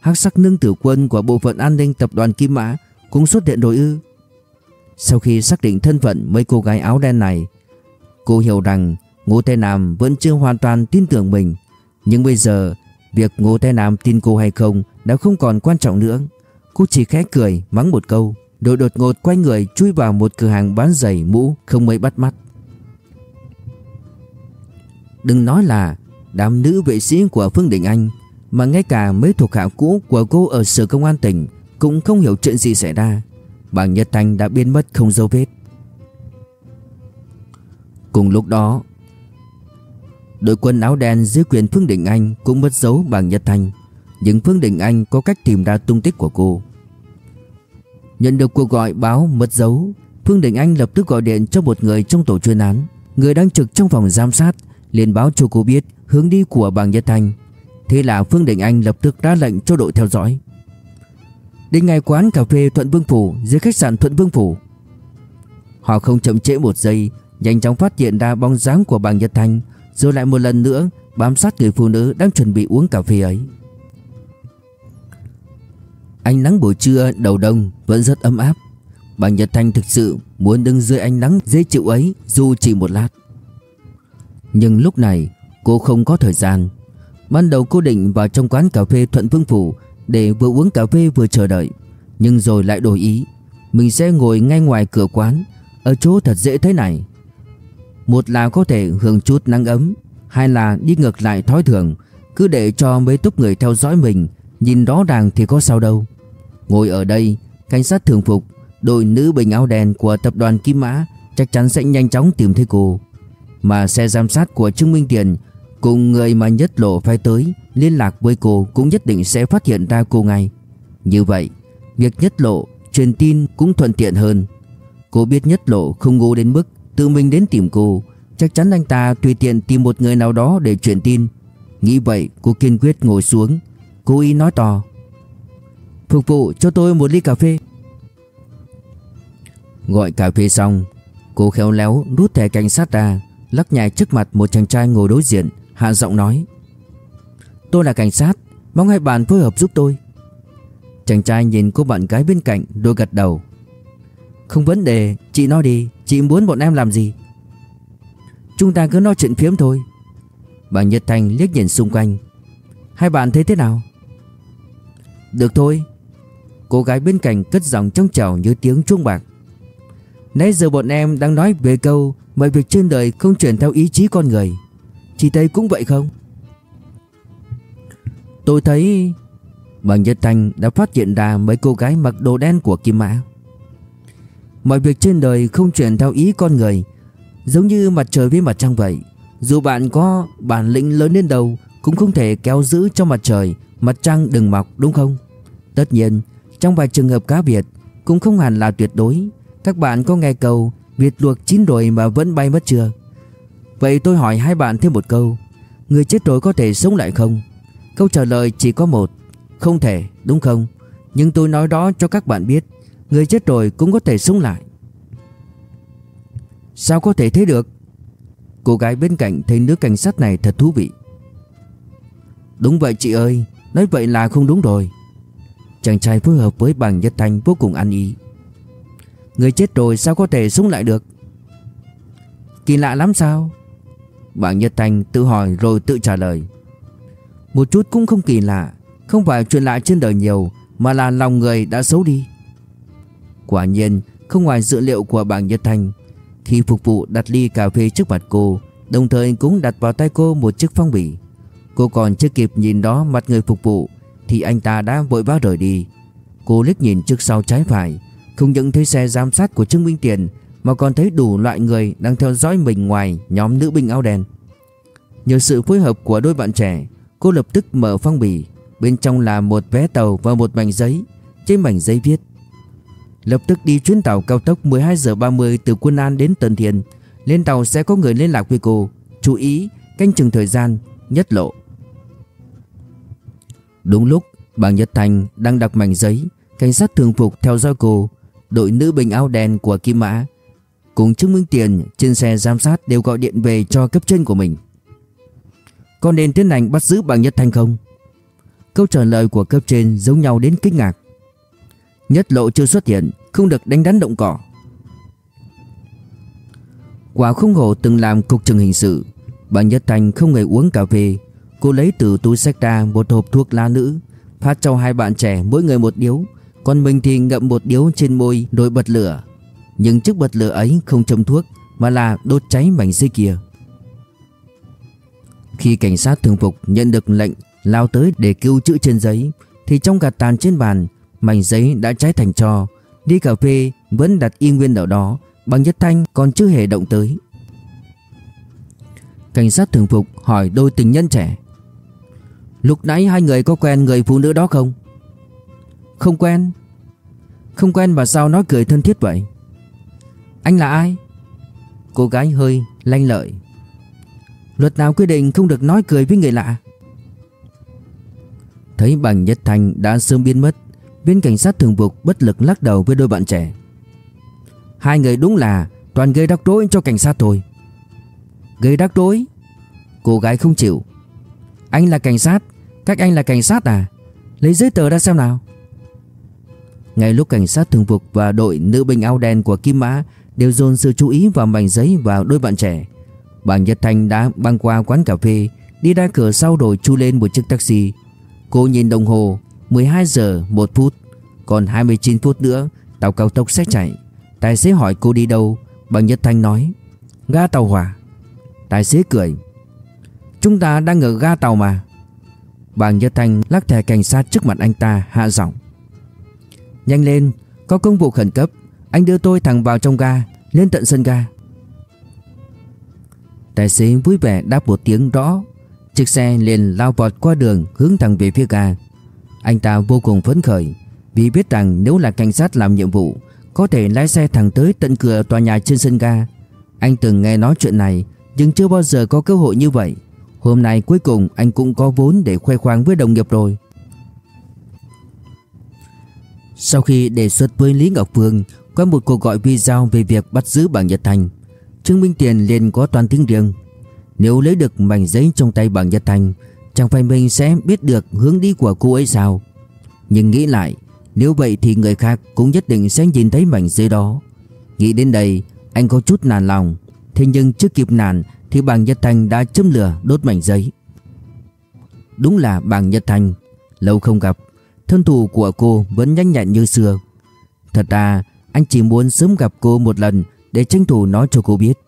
Hắc sắc nương tử quân của bộ phận an ninh tập đoàn Kim Mã Cũng xuất hiện đối ư? Sau khi xác định thân phận mấy cô gái áo đen này, Cô hiểu rằng Ngô tây Nam vẫn chưa hoàn toàn tin tưởng mình. Nhưng bây giờ, Việc Ngô tây Nam tin cô hay không Đã không còn quan trọng nữa. Cô chỉ khẽ cười, mắng một câu. Rồi đột ngột quay người chui vào một cửa hàng bán giày mũ Không mấy bắt mắt. Đừng nói là Đám nữ vệ sĩ của Phương Đình Anh, Mà ngay cả mấy thuộc hạ cũ của cô Ở sở công an tỉnh Cũng không hiểu chuyện gì xảy ra. Bàng Nhật Thanh đã biến mất không dấu vết. Cùng lúc đó, Đội quân áo đen dưới quyền Phương Đình Anh cũng mất dấu bằng Nhật Thanh, Nhưng Phương Đình Anh có cách tìm ra tung tích của cô. Nhận được cuộc gọi báo mất dấu, Phương Đình Anh lập tức gọi điện cho một người trong tổ chuyên án, Người đang trực trong phòng giám sát, liền báo cho cô biết hướng đi của bằng Nhật Thanh Thế là Phương Đình Anh lập tức ra lệnh cho đội theo dõi. Đến ngay quán cà phê Thuận Vương Phủ, dưới khách sạn Thuận Vương Phủ. Họ không chậm trễ một giây, Nhanh chóng phát hiện ra bóng dáng của bằng Nhật Thanh Rồi lại một lần nữa bám sát người phụ nữ đang chuẩn bị uống cà phê ấy. Ánh nắng buổi trưa đầu đông vẫn rất ấm áp. Bằng Nhật Thanh thực sự muốn đứng dưới ánh nắng dễ chịu ấy dù chỉ một lát. Nhưng lúc này cô không có thời gian. Ban đầu cô định vào trong quán cà phê Thuận Vương Phủ Để vừa uống cà phê vừa chờ đợi, Nhưng rồi lại đổi ý. Mình sẽ ngồi ngay ngoài cửa quán, Ở chỗ thật dễ thế này. Một là có thể hưởng chút nắng ấm, Hai là đi ngược lại thói thường, Cứ để cho mấy túc người theo dõi mình, Nhìn rõ ràng thì có sao đâu. Ngồi ở đây, Cảnh sát thường phục, Đội nữ bình áo đen của tập đoàn Kim Mã Chắc chắn sẽ nhanh chóng tìm thấy cô. Mà xe giám sát của Trương Minh Tiền Cùng người mà nhất lộ phải tới, Liên lạc với cô cũng nhất định sẽ phát hiện ra cô ngay. Như vậy, Việc nhất lộ, truyền tin cũng thuận tiện hơn. Cô biết nhất lộ không ngu đến mức Tự mình đến tìm cô. Chắc chắn anh ta tùy tiện tìm một người nào đó để truyền tin. Nghĩ vậy, cô kiên quyết ngồi xuống Cô ý nói to. Phục vụ cho tôi một ly cà phê. Gọi cà phê xong, Cô khéo léo rút thẻ cảnh sát ra, Lắc nhảy trước mặt một chàng trai ngồi đối diện. Hạ giọng nói, Tôi là cảnh sát, Mong hai bạn phối hợp giúp tôi. Chàng trai nhìn cô bạn gái bên cạnh Đôi gật đầu. Không vấn đề, Chị nói đi, Chị muốn bọn em làm gì? Chúng ta cứ nói chuyện phiếm thôi. Bà Nhật Thành liếc nhìn xung quanh. Hai bạn thấy thế nào? Được thôi. Cô gái bên cạnh cất giọng trong trào như tiếng chuông bạc. Nãy giờ bọn em đang nói về câu, Mọi việc trên đời không chuyển theo ý chí con người. Chị thấy cũng vậy không? Tôi thấy Bà Nhật Thành đã phát hiện ra mấy cô gái mặc đồ đen của Kim Mã. Mọi việc trên đời không chuyển theo ý con người, Giống như mặt trời với mặt trăng vậy. Dù bạn có bản lĩnh lớn đến đâu, Cũng không thể kéo giữ cho mặt trời, Mặt trăng đừng mọc, đúng không? Tất nhiên, trong vài trường hợp cá biệt, Cũng không hẳn là tuyệt đối. Các bạn có nghe câu Việt luộc chín rồi mà vẫn bay mất chưa? Vậy tôi hỏi hai bạn thêm một câu. Người chết rồi có thể sống lại không? Câu trả lời chỉ có một. Không thể, đúng không? Nhưng tôi nói đó cho các bạn biết, Người chết rồi cũng có thể sống lại. Sao có thể thế được? Cô gái bên cạnh thấy nữ cảnh sát này thật thú vị. Đúng vậy chị ơi, Nói vậy là không đúng rồi. Chàng trai phối hợp với bằng Nhất Thanh vô cùng ăn ý. Người chết rồi sao có thể sống lại được? Kỳ lạ lắm sao? Bạn Nhật Thành tự hỏi rồi tự trả lời. Một chút cũng không kỳ lạ, Không phải chuyện lạ trên đời nhiều, Mà là lòng người đã xấu đi. Quả nhiên, không ngoài dự liệu của bạn Nhật Thành Khi phục vụ đặt ly cà phê trước mặt cô, Đồng thời cũng đặt vào tay cô một chiếc phong bì. Cô còn chưa kịp nhìn đó mặt người phục vụ, Thì anh ta đã vội vã rời đi. Cô liếc nhìn trước sau trái phải, Không những thấy xe giám sát của Trương Minh Tiền mà còn thấy đủ loại người đang theo dõi mình ngoài nhóm nữ binh áo đen Nhờ sự phối hợp của đôi bạn trẻ Cô lập tức mở phong bì Bên trong là một vé tàu và một mảnh giấy Trên mảnh giấy viết Lập tức đi chuyến tàu cao tốc 12 giờ 30 từ Quân An đến Tân Thiên. Lên tàu sẽ có người liên lạc với cô. Chú ý, canh chừng thời gian, nhất lộ. Đúng lúc, bằng Nhật Thành đang đặt mảnh giấy, cảnh sát thường phục theo dõi cô, đội nữ bình áo đen của Kim Mã. Cùng chứng minh tiền trên xe giám sát đều gọi điện về cho cấp trên của mình. Có nên tiến hành bắt giữ bằng Nhất Thành không? Câu trả lời của cấp trên giống nhau đến kinh ngạc. Nhất lộ chưa xuất hiện, Không được đánh đắn động cỏ Quả không hổ từng làm cục trưởng hình sự Bà Nhất Thành không hề uống cà phê Cô lấy từ túi sách ra một hộp thuốc lá nữ, Phát cho hai bạn trẻ mỗi người một điếu, Còn mình thì ngậm một điếu trên môi rồi bật lửa nhưng chiếc bật lửa ấy không châm thuốc, Mà là đốt cháy mảnh dây kia Khi cảnh sát thường phục nhận được lệnh lao tới để cứu chữ trên giấy, Thì trong gạt tàn trên bàn, Mảnh giấy đã cháy thành tro Đi cà phê vẫn đặt y nguyên ở đó, Bằng nhất thanh còn chưa hề động tới Cảnh sát thường phục hỏi đôi tình nhân trẻ, Lúc nãy hai người có quen người phụ nữ đó không? Không quen Không quen mà sao nói cười thân thiết vậy? Anh là ai? Cô gái hơi lanh lợi. Luật nào quy định không được nói cười với người lạ? Thấy bằng nhất thanh đã sớm biến mất Viên cảnh sát thường vụ bất lực lắc đầu với đôi bạn trẻ. Hai người đúng là toàn gây rắc rối cho cảnh sát thôi. Gây rắc rối? Cô gái không chịu. Anh là cảnh sát? Các anh là cảnh sát à? Lấy giấy tờ ra xem nào. Ngay lúc cảnh sát thường phục và đội nữ binh áo đen của Kim Mã Đều dồn sự chú ý vào mảnh giấy và đôi bạn trẻ. Bàng Nhật Thanh đã băng qua quán cà phê, Đi ra cửa sau rồi chu lên một chiếc taxi. Cô nhìn đồng hồ 12 giờ 1 phút. Còn 29 phút nữa, Tàu cao tốc sẽ chạy. Tài xế hỏi cô đi đâu Bàng Nhật Thanh nói, Ga tàu hỏa. Tài xế cười, Chúng ta đang ở ga tàu mà. Bàng Nhật Thanh lắc thẻ cảnh sát trước mặt anh ta hạ giọng, Nhanh lên, Có công vụ khẩn cấp. Anh đưa tôi thẳng vào trong ga, Lên tận sân ga. Tài xế vui vẻ đáp một tiếng rõ. Chiếc xe liền lao vọt qua đường hướng thẳng về phía ga. Anh ta vô cùng phấn khởi Vì biết rằng nếu là cảnh sát làm nhiệm vụ, có thể lái xe thẳng tới tận cửa tòa nhà trên sân ga. Anh từng nghe nói chuyện này, Nhưng chưa bao giờ có cơ hội như vậy. Hôm nay cuối cùng anh cũng có vốn để khoe khoang với đồng nghiệp rồi. Sau khi đề xuất với Lý Ngọc Phương có một cuộc gọi video về việc bắt giữ bảng Nhật Thành. Trương Minh Tiền liền có toàn tiếng riêng. Nếu lấy được mảnh giấy trong tay bảng Nhật Thành, Chẳng phải mình sẽ biết được hướng đi của cô ấy sao? Nhưng nghĩ lại, nếu vậy thì người khác cũng nhất định sẽ nhìn thấy mảnh giấy đó. Nghĩ đến đây, Anh có chút nản lòng. Thế nhưng chưa kịp nản Thì bàng Nhật Thành đã châm lửa đốt mảnh giấy. Đúng là bàng Nhật Thành, Lâu không gặp, Thân thủ của cô vẫn nhanh nhẹn như xưa. Thật ra anh chỉ muốn sớm gặp cô một lần Để tranh thủ nói cho cô biết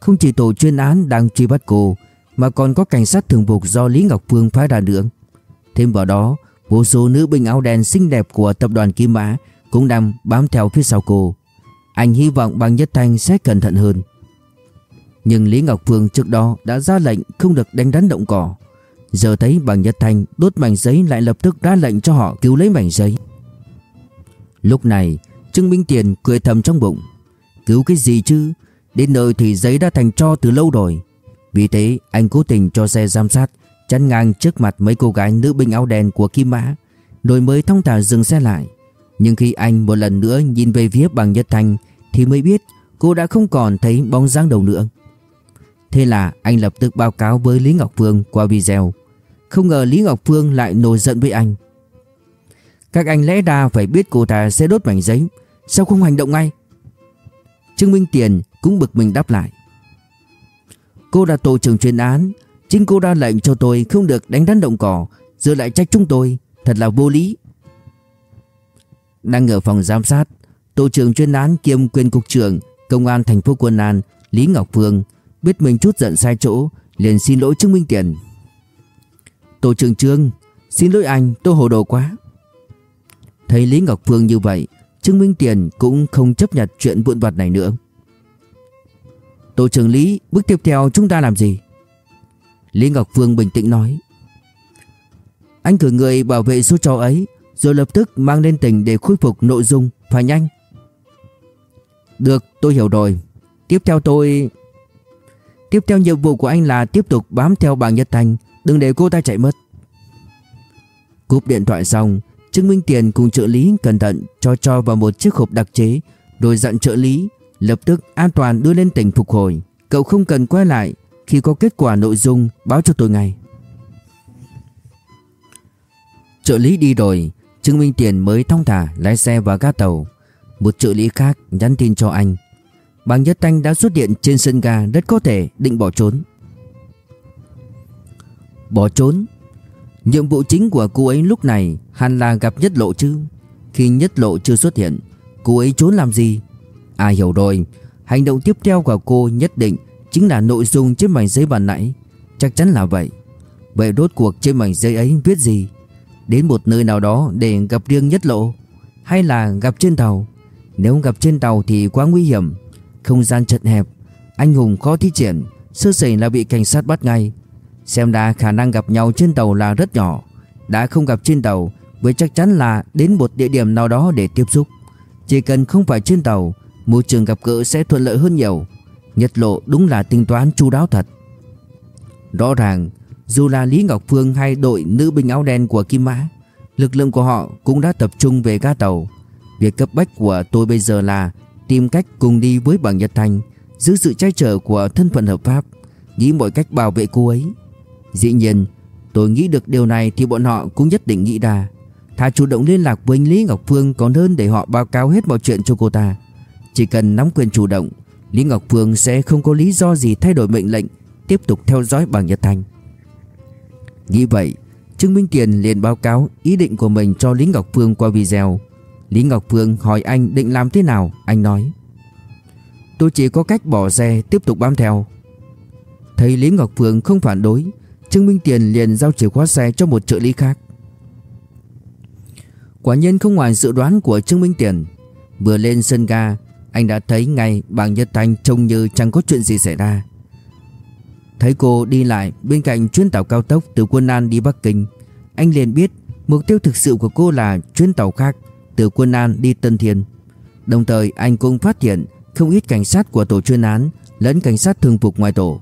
Không chỉ tổ chuyên án đang truy bắt cô Mà còn có cảnh sát thường vụ do Lý Ngọc Phương phái ra nữa Thêm vào đó Vô số nữ binh áo đen xinh đẹp của tập đoàn Kim Mã cũng đang bám theo phía sau cô. Anh hy vọng bằng Nhất Thanh sẽ cẩn thận hơn. Nhưng Lý Ngọc Phương trước đó đã ra lệnh không được đánh đánh động cỏ. Giờ thấy bằng Nhất Thanh đốt mảnh giấy lại lập tức ra lệnh cho họ cứu lấy mảnh giấy. Lúc này, Trương Minh Tiền cười thầm trong bụng. Cứu cái gì chứ? Đến nơi thì giấy đã thành tro từ lâu rồi. Vì thế anh cố tình cho xe giám sát chắn ngang trước mặt mấy cô gái nữ binh áo đen của Kim Mã, rồi mới thông thả dừng xe lại. Nhưng khi anh một lần nữa nhìn về phía bằng Nhất Thanh thì mới biết cô đã không còn thấy bóng dáng đầu nữa. Thế là anh lập tức báo cáo với Lý Ngọc Phương qua video. Không ngờ Lý Ngọc Phương lại nổi giận với anh. Các anh lẽ ra phải biết cô ta sẽ đốt mảnh giấy, sao không hành động ngay? Trương Minh Tiền cũng bực mình đáp lại. Cô là tổ trưởng chuyên án, Chính cô ra lệnh cho tôi không được đánh rắn động cỏ Giờ lại trách chúng tôi Thật là vô lý Đang ở phòng giám sát Tổ trưởng chuyên án kiêm quyền cục trưởng Công an thành phố Quân An Lý Ngọc Phương Biết mình chút giận sai chỗ liền xin lỗi Trương minh tiền Tổ trưởng Trương Xin lỗi anh tôi hồ đồ quá Thấy Lý Ngọc Phương như vậy Trương Minh Tiền cũng không chấp nhận chuyện vụn vặt này nữa. Tổ trưởng Lý, Bước tiếp theo chúng ta làm gì? Lý Ngọc Phương bình tĩnh nói. Anh cử người bảo vệ số trò ấy, Rồi lập tức mang lên tỉnh để khôi phục nội dung Phải nhanh. Được, tôi hiểu rồi. Tiếp theo tôi Tiếp theo nhiệm vụ của anh là tiếp tục bám theo bảng Nhật Thành Đừng để cô ta chạy mất. Cúp điện thoại xong Trương Minh Tiền cùng trợ lý cẩn thận, cho cho vào một chiếc hộp đặc chế. Rồi dặn trợ lý Lập tức an toàn đưa lên tỉnh phục hồi. Cậu không cần quay lại, khi có kết quả nội dung, báo cho tôi ngay. Trợ lý đi rồi Trương Minh Tiền mới thong thả lái xe vào ga tàu. Một trợ lý khác nhắn tin cho anh. Bàng Nhất Thanh đã xuất hiện trên sân ga, rất có thể định bỏ trốn. Bỏ trốn? Nhiệm vụ chính của cô ấy lúc này hẳn là gặp Nhất Lộ chứ. Khi Nhất Lộ chưa xuất hiện, Cô ấy trốn làm gì? À hiểu rồi. Hành động tiếp theo của cô nhất định Chính là nội dung trên mảnh giấy bàn nãy. Chắc chắn là vậy. Vậy rốt cuộc trên mảnh giấy ấy viết gì? Đến một nơi nào đó để gặp riêng Nhất Lộ? Hay là gặp trên tàu? Nếu gặp trên tàu thì quá nguy hiểm. Không gian chật hẹp, Anh hùng khó thi triển, Sơ sẩy là bị cảnh sát bắt ngay. Xem ra khả năng gặp nhau trên tàu là rất nhỏ. Đã không gặp trên tàu với chắc chắn là đến một địa điểm nào đó để tiếp xúc. Chỉ cần không phải trên tàu, Môi trường gặp gỡ sẽ thuận lợi hơn nhiều. Nhật lộ đúng là tính toán chu đáo thật. Rõ ràng, Dù là Lý Ngọc Phương hay đội nữ binh áo đen của Kim Mã, Lực lượng của họ cũng đã tập trung về ga tàu. Việc cấp bách của tôi bây giờ là Tìm cách cùng đi với bằng Nhật Thành, Giữ sự che chở của thân phận hợp pháp, Nghĩ mọi cách bảo vệ cô ấy. Dĩ nhiên, tôi nghĩ được điều này Thì bọn họ cũng nhất định nghĩ ra. Thà chủ động liên lạc với Lý Ngọc Phương Còn hơn để họ báo cáo hết mọi chuyện cho cô ta. Chỉ cần nắm quyền chủ động, Lý Ngọc Phương sẽ không có lý do gì thay đổi mệnh lệnh, Tiếp tục theo dõi bằng Nhật Thành. Nghĩ vậy, Trương Minh Tiền liền báo cáo ý định của mình cho Lý Ngọc Phương qua video. Lý Ngọc Phương hỏi anh định làm thế nào, Anh nói. Tôi chỉ có cách bỏ xe, tiếp tục bám theo. Thấy Lý Ngọc Phương không phản đối Trương Minh Tiền liền giao chìa khóa xe cho một trợ lý khác. Quả nhiên không ngoài dự đoán của Trương Minh Tiền, Vừa lên sân ga, Anh đã thấy ngay Bàng Nhật Thanh trông như chẳng có chuyện gì xảy ra. Thấy cô đi lại bên cạnh chuyến tàu cao tốc từ Quân An đi Bắc Kinh, Anh liền biết mục tiêu thực sự của cô là chuyến tàu khác từ Quân An đi Tân Thiên. Đồng thời anh cũng phát hiện không ít cảnh sát của tổ chuyên án lẫn cảnh sát thường phục ngoài tổ.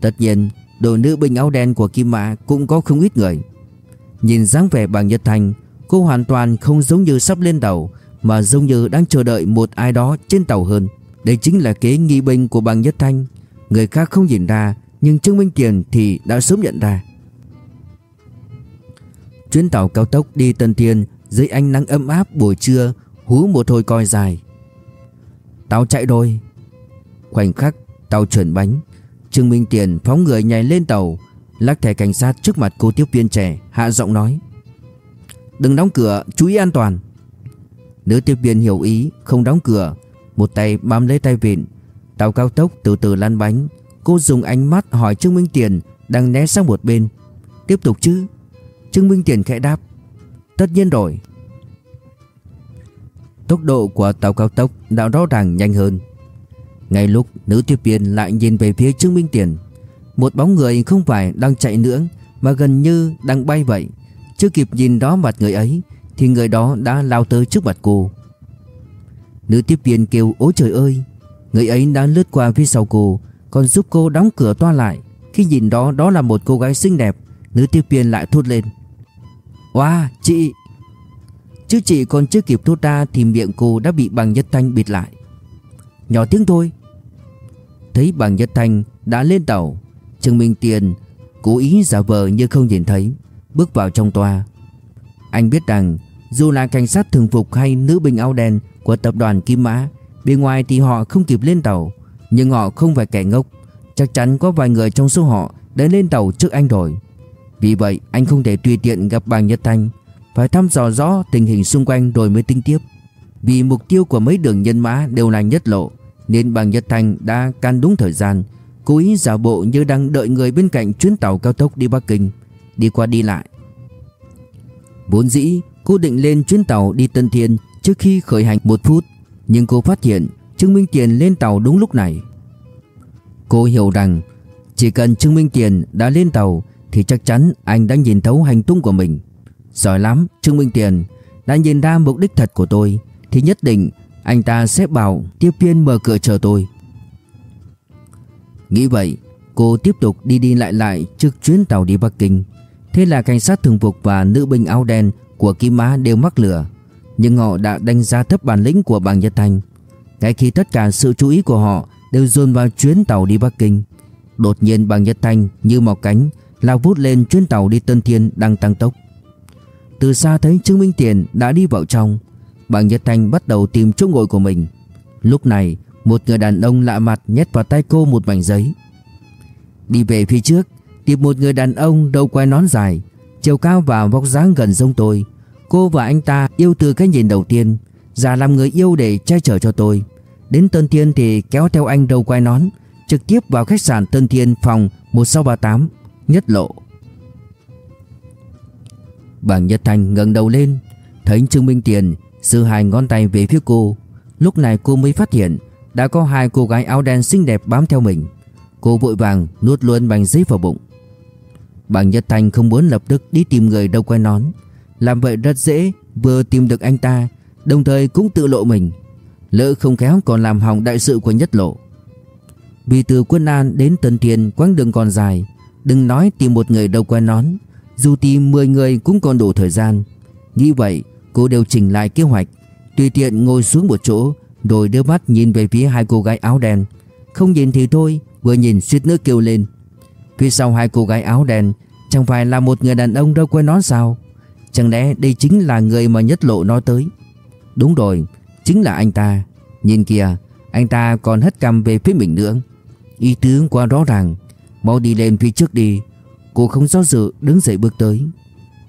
Tất nhiên đội nữ binh áo đen của Kim Mã cũng có không ít người. Nhìn dáng vẻ bằng Nhật Thành, Cô hoàn toàn không giống như sắp lên tàu, Mà giống như đang chờ đợi một ai đó trên tàu hơn. Đây chính là kế nghi binh của bằng Nhất Thanh Người khác không nhìn ra, Nhưng Trương Minh Kiền thì đã sớm nhận ra. Chuyến tàu cao tốc đi Tân Thiên Dưới ánh nắng ấm áp buổi trưa Hú một hồi coi dài. Tàu chạy rồi Khoảnh khắc tàu chuyển bánh. Trương Minh Tiền phóng người nhảy lên tàu. Lắc thẻ cảnh sát trước mặt cô tiếp viên trẻ, Hạ giọng nói. Đừng đóng cửa, chú ý an toàn. Nữ tiếp viên hiểu ý, không đóng cửa. Một tay bám lấy tay vịn. Tàu cao tốc từ từ lăn bánh. Cô dùng ánh mắt hỏi Trương Minh Tiền Đang né sang một bên. Tiếp tục chứ? Trương Minh Tiền khẽ đáp. Tất nhiên rồi. Tốc độ của tàu cao tốc đã rõ ràng nhanh hơn ngay lúc nữ tiếp viên lại nhìn về phía Trương Minh Tiền, Một bóng người không phải đang chạy nữa, Mà gần như đang bay vậy. Chưa kịp nhìn đó mặt người ấy, Thì người đó đã lao tới trước mặt cô. Nữ tiếp viên kêu ôi trời ơi! Người ấy đã lướt qua phía sau cô, Còn giúp cô đóng cửa toa lại. Khi nhìn đó đó là một cô gái xinh đẹp. Nữ tiếp viên lại thốt lên Wow chị! Chứ chị còn chưa kịp thốt ra Thì miệng cô đã bị bằng nhất thanh bịt lại. Nhỏ tiếng thôi Thấy bằng Nhất Thanh đã lên tàu. Trương Minh Tiền cố ý giả vờ như không nhìn thấy, Bước vào trong toa. Anh biết rằng, dù là cảnh sát thường phục hay nữ binh áo đen của tập đoàn Kim Mã Bên ngoài thì họ không kịp lên tàu, Nhưng họ không phải kẻ ngốc. Chắc chắn có vài người trong số họ đã lên tàu trước anh rồi. Vì vậy, anh không thể tùy tiện gặp bằng Nhất Thanh, Phải thăm dò rõ tình hình xung quanh rồi mới tính tiếp. Vì mục tiêu của mấy đường nhân mã đều là nhất lộ nên bằng Nhật Thành đã can đúng thời gian, Cố ý giả bộ như đang đợi người bên cạnh chuyến tàu cao tốc đi Bắc Kinh. Đi qua đi lại. Vốn dĩ, cô định lên chuyến tàu đi Tân Thiên trước khi khởi hành một phút. Nhưng cô phát hiện Trương Minh Tiền lên tàu đúng lúc này. Cô hiểu rằng, Chỉ cần Trương Minh Tiền đã lên tàu, Thì chắc chắn anh đã nhìn thấu hành tung của mình. Giỏi lắm, Trương Minh Tiền. Đã nhìn ra mục đích thật của tôi, Thì nhất định anh ta sẽ bảo tiếp viên mở cửa chờ tôi. Nghĩ vậy, Cô tiếp tục đi đi lại lại trước chuyến tàu đi Bắc Kinh. Thế là cảnh sát thường phục và nữ binh áo đen của Kim Mã đều mắc lửa Nhưng họ đã đánh giá thấp bản lĩnh của Bàng Nhật Thanh Ngay khi tất cả sự chú ý của họ đều dồn vào chuyến tàu đi Bắc Kinh, Đột nhiên Bàng Nhật Thanh như mọc cánh, lao vút lên chuyến tàu đi Tân Thiên đang tăng tốc. Từ xa thấy Trương Minh Tiền đã đi vào trong. Bàng Nhật thành bắt đầu tìm chỗ ngồi của mình. Lúc này, Một người đàn ông lạ mặt nhét vào tay cô một mảnh giấy. Đi về phía trước Tìm một người đàn ông đầu quai nón dài, Chiều cao và vóc dáng gần giống tôi. Cô và anh ta yêu từ cái nhìn đầu tiên Giả làm người yêu để che chở cho tôi. Đến Tân Thiên thì kéo theo anh đầu quai nón, Trực tiếp vào khách sạn Tân Thiên phòng 1638 Nhất lộ. Bảng Nhật Thành ngẩng đầu lên, Thấy Trương Minh Tiền Giơ hai ngón tay về phía cô. Lúc này cô mới phát hiện Đã có hai cô gái áo đen xinh đẹp bám theo mình. Cô vội vàng nuốt luôn bánh giấy vào bụng. Bàng Nhật Thành không muốn lập tức đi tìm người đâu quay nón. Làm vậy rất dễ, Vừa tìm được anh ta, Đồng thời cũng tự lộ mình. Lỡ không khéo còn làm hỏng đại sự của nhất lộ. Vì từ Quân An đến Tân Thiên quãng đường còn dài, Đừng nói tìm một người đâu quen nón, Dù tìm 10 người cũng còn đủ thời gian. Nghĩ vậy cô điều chỉnh lại kế hoạch. Tùy tiện ngồi xuống một chỗ, Rồi đưa mắt nhìn về phía hai cô gái áo đen. Không nhìn thì thôi, Vừa nhìn suýt nữa kêu lên. Phía sau hai cô gái áo đen, Chẳng phải là một người đàn ông đâu quên nón sao? Chẳng lẽ đây chính là người mà nhất lộ nói tới? Đúng rồi, Chính là anh ta. Nhìn kìa, Anh ta còn hất cằm về phía mình nữa. Ý tướng quá rõ ràng. Mau đi lên phía trước đi. Cô không do dự đứng dậy bước tới.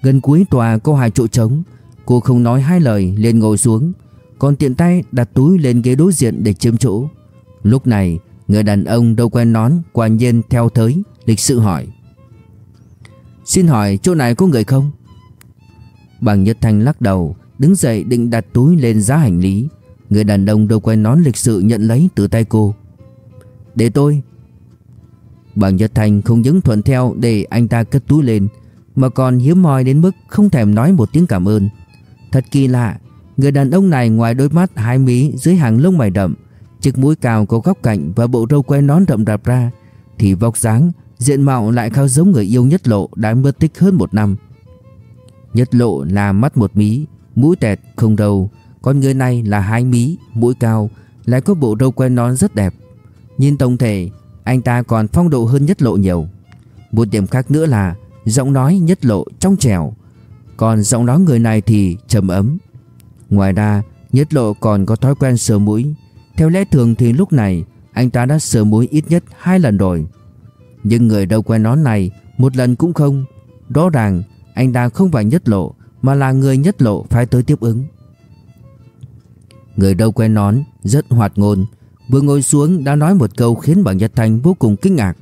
Gần cuối tòa có hai chỗ trống. Cô không nói hai lời, liền ngồi xuống. Còn tiện tay đặt túi lên ghế đối diện để chiếm chỗ. Lúc này, Người đàn ông đâu quen nón, Quả nhiên theo tới, Lịch sự hỏi. Xin hỏi chỗ này có người không? Bằng Nhật Thanh lắc đầu, Đứng dậy định đặt túi lên giá hành lý. Người đàn ông đâu quen nón lịch sự nhận lấy từ tay cô. Để tôi. Bằng Nhật thanh không những thuận theo để anh ta cất túi lên, Mà còn hiếm hoi đến mức không thèm nói một tiếng cảm ơn. Thật kỳ lạ Người đàn ông này ngoài đôi mắt hai mí dưới hàng lông mày đậm Chiếc mũi cao có góc cạnh và bộ râu quai nón rậm rạp ra Thì vóc dáng, diện mạo lại khá giống người yêu nhất lộ đã mất tích hơn một năm. Nhất lộ là mắt một mí, mũi tẹt, không đầu Còn người này là hai mí, mũi cao Lại có bộ râu quai nón rất đẹp. Nhìn tổng thể anh ta còn phong độ hơn nhất lộ nhiều. Một điểm khác nữa là Giọng nói nhất lộ trong trẻo còn giọng nói người này thì trầm ấm. Ngoài ra, Nhất lộ còn có thói quen sờ mũi. Theo lẽ thường thì lúc này, Anh ta đã sờ mũi ít nhất hai lần rồi. Nhưng người đâu quen nón này, Một lần cũng không. Rõ ràng, anh ta không phải nhất lộ, Mà là người nhất lộ phải tới tiếp ứng. Người đâu quen nón, Rất hoạt ngôn. Vừa ngồi xuống đã nói một câu khiến bà Nhật Thành vô cùng kinh ngạc.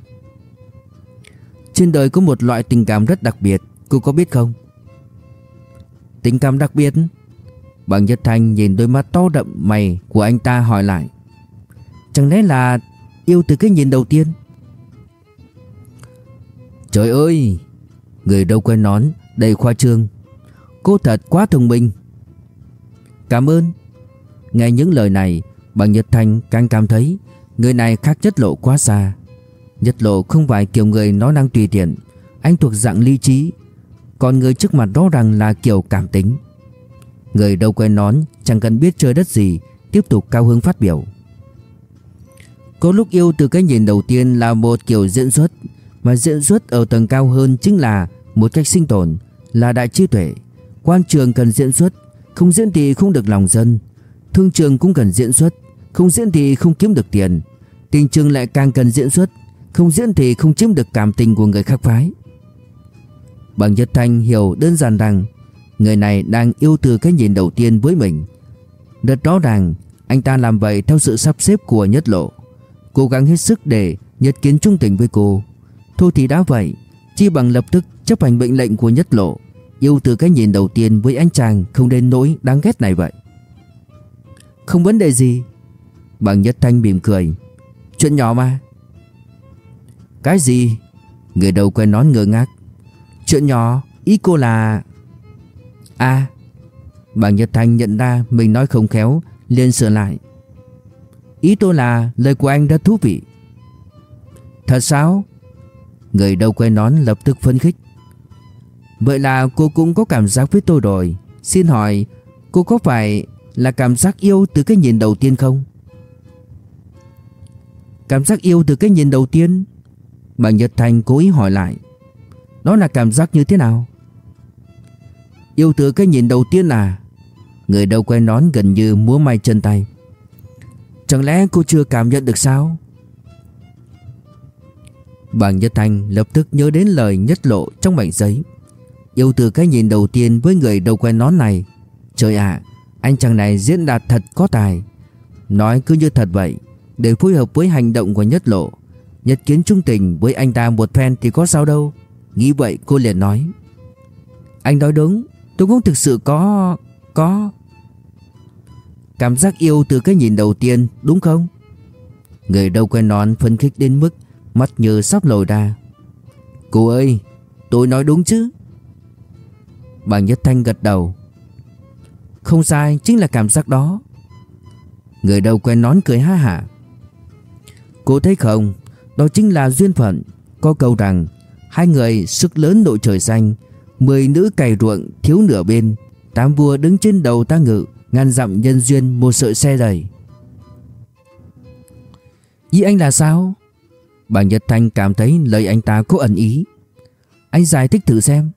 Trên đời có một loại tình cảm rất đặc biệt, Cô có biết không? Tình cảm đặc biệt? Bằng Nhật Thanh nhìn đôi mắt to đậm mày của anh ta hỏi lại Chẳng lẽ là yêu từ cái nhìn đầu tiên? Trời ơi! Người đâu quen nón, đầy khoa trương Cô thật quá thông minh Cảm ơn Nghe những lời này Bằng Nhật Thanh càng cảm thấy Người này khác Nhất Lộ quá xa Nhất Lộ không phải kiểu người nói năng tùy tiện Anh thuộc dạng lý trí còn người trước mặt rõ ràng là kiểu cảm tính. Người đâu quen nón, Chẳng cần biết chơi đất gì, Tiếp tục cao hứng phát biểu. Có lúc yêu từ cái nhìn đầu tiên là một kiểu diễn xuất, Mà diễn xuất ở tầng cao hơn chính là Một cách sinh tồn, Là đại trí tuệ. Quan trường cần diễn xuất, Không diễn thì không được lòng dân. Thương trường cũng cần diễn xuất, Không diễn thì không kiếm được tiền. Tình trường lại càng cần diễn xuất, Không diễn thì không chiếm được cảm tình của người khác phái. Bằng Nhật Thanh hiểu đơn giản rằng Người này đang yêu từ cái nhìn đầu tiên với mình. Rất rõ ràng, Anh ta làm vậy theo sự sắp xếp của Nhất Lộ. Cố gắng hết sức để Nhật Kiến trung tình với cô. Thôi thì đã vậy, Chi bằng lập tức chấp hành mệnh lệnh của Nhất Lộ, Yêu từ cái nhìn đầu tiên với anh chàng Không đến nỗi đáng ghét này vậy. Không vấn đề gì. Bằng Nhất Thanh mỉm cười. Chuyện nhỏ mà. Cái gì? Người đầu quen nón ngơ ngác. Chuyện nhỏ, Ý cô là À bạn Nhật Thanh nhận ra mình nói không khéo, liền sửa lại Ý tôi là, lời của anh rất thú vị Thật sao Người đầu quay nón lập tức phấn khích Vậy là cô cũng có cảm giác với tôi rồi Xin hỏi, Cô có phải là cảm giác yêu từ cái nhìn đầu tiên không? Cảm giác yêu từ cái nhìn đầu tiên? Bà Nhật Thành cố ý hỏi lại. Đó là cảm giác như thế nào? Yêu từ cái nhìn đầu tiên à? Người đâu quen nón gần như múa may chân tay. Chẳng lẽ cô chưa cảm nhận được sao Bàng Nhất Thanh lập tức nhớ đến lời nhất lộ trong mảnh giấy Yêu từ cái nhìn đầu tiên với người đầu quen nón này Trời ạ, Anh chàng này diễn đạt thật có tài Nói cứ như thật vậy, Để phối hợp với hành động của nhất lộ, Nhất kiến trung tình với anh ta một phen thì có sao đâu Nghĩ vậy cô liền nói, Anh nói đúng, Tôi cũng thực sự có Có Cảm giác yêu từ cái nhìn đầu tiên, đúng không? Người đâu quen nón phân khích đến mức Mắt như sắp lồi ra. Cô ơi, tôi nói đúng chứ? Bà Nhất Thanh gật đầu. Không sai, chính là cảm giác đó. Người đâu quen nón cười ha hả. Cô thấy không? Đó chính là duyên phận. Có câu rằng Hai người sức lớn đội trời xanh, Mười nữ cày ruộng thiếu nửa bên. Tám vua đứng trên đầu ta ngự, Ngàn dặm nhân duyên một sợi xe đầy. Ý anh là sao? Bà Nhật Thanh cảm thấy lời anh ta có ẩn ý. Anh giải thích thử xem.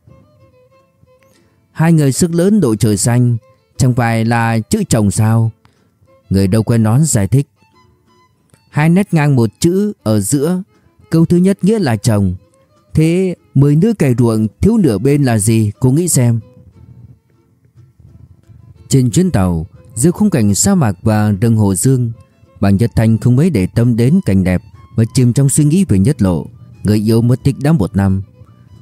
Hai người sức lớn đội trời xanh, Chẳng phải là chữ chồng sao? Người đâu quen nón giải thích. Hai nét ngang một chữ ở giữa, Câu thứ nhất nghĩa là chồng Thế mười nữ cày ruộng thiếu nửa bên là gì, cô nghĩ xem. Trên chuyến tàu, Giữa khung cảnh sa mạc và rừng hồ dương bạn Nhật Thanh không mấy để tâm đến cảnh đẹp Mà chìm trong suy nghĩ về nhất lộ, Người yêu mất tích đã một năm.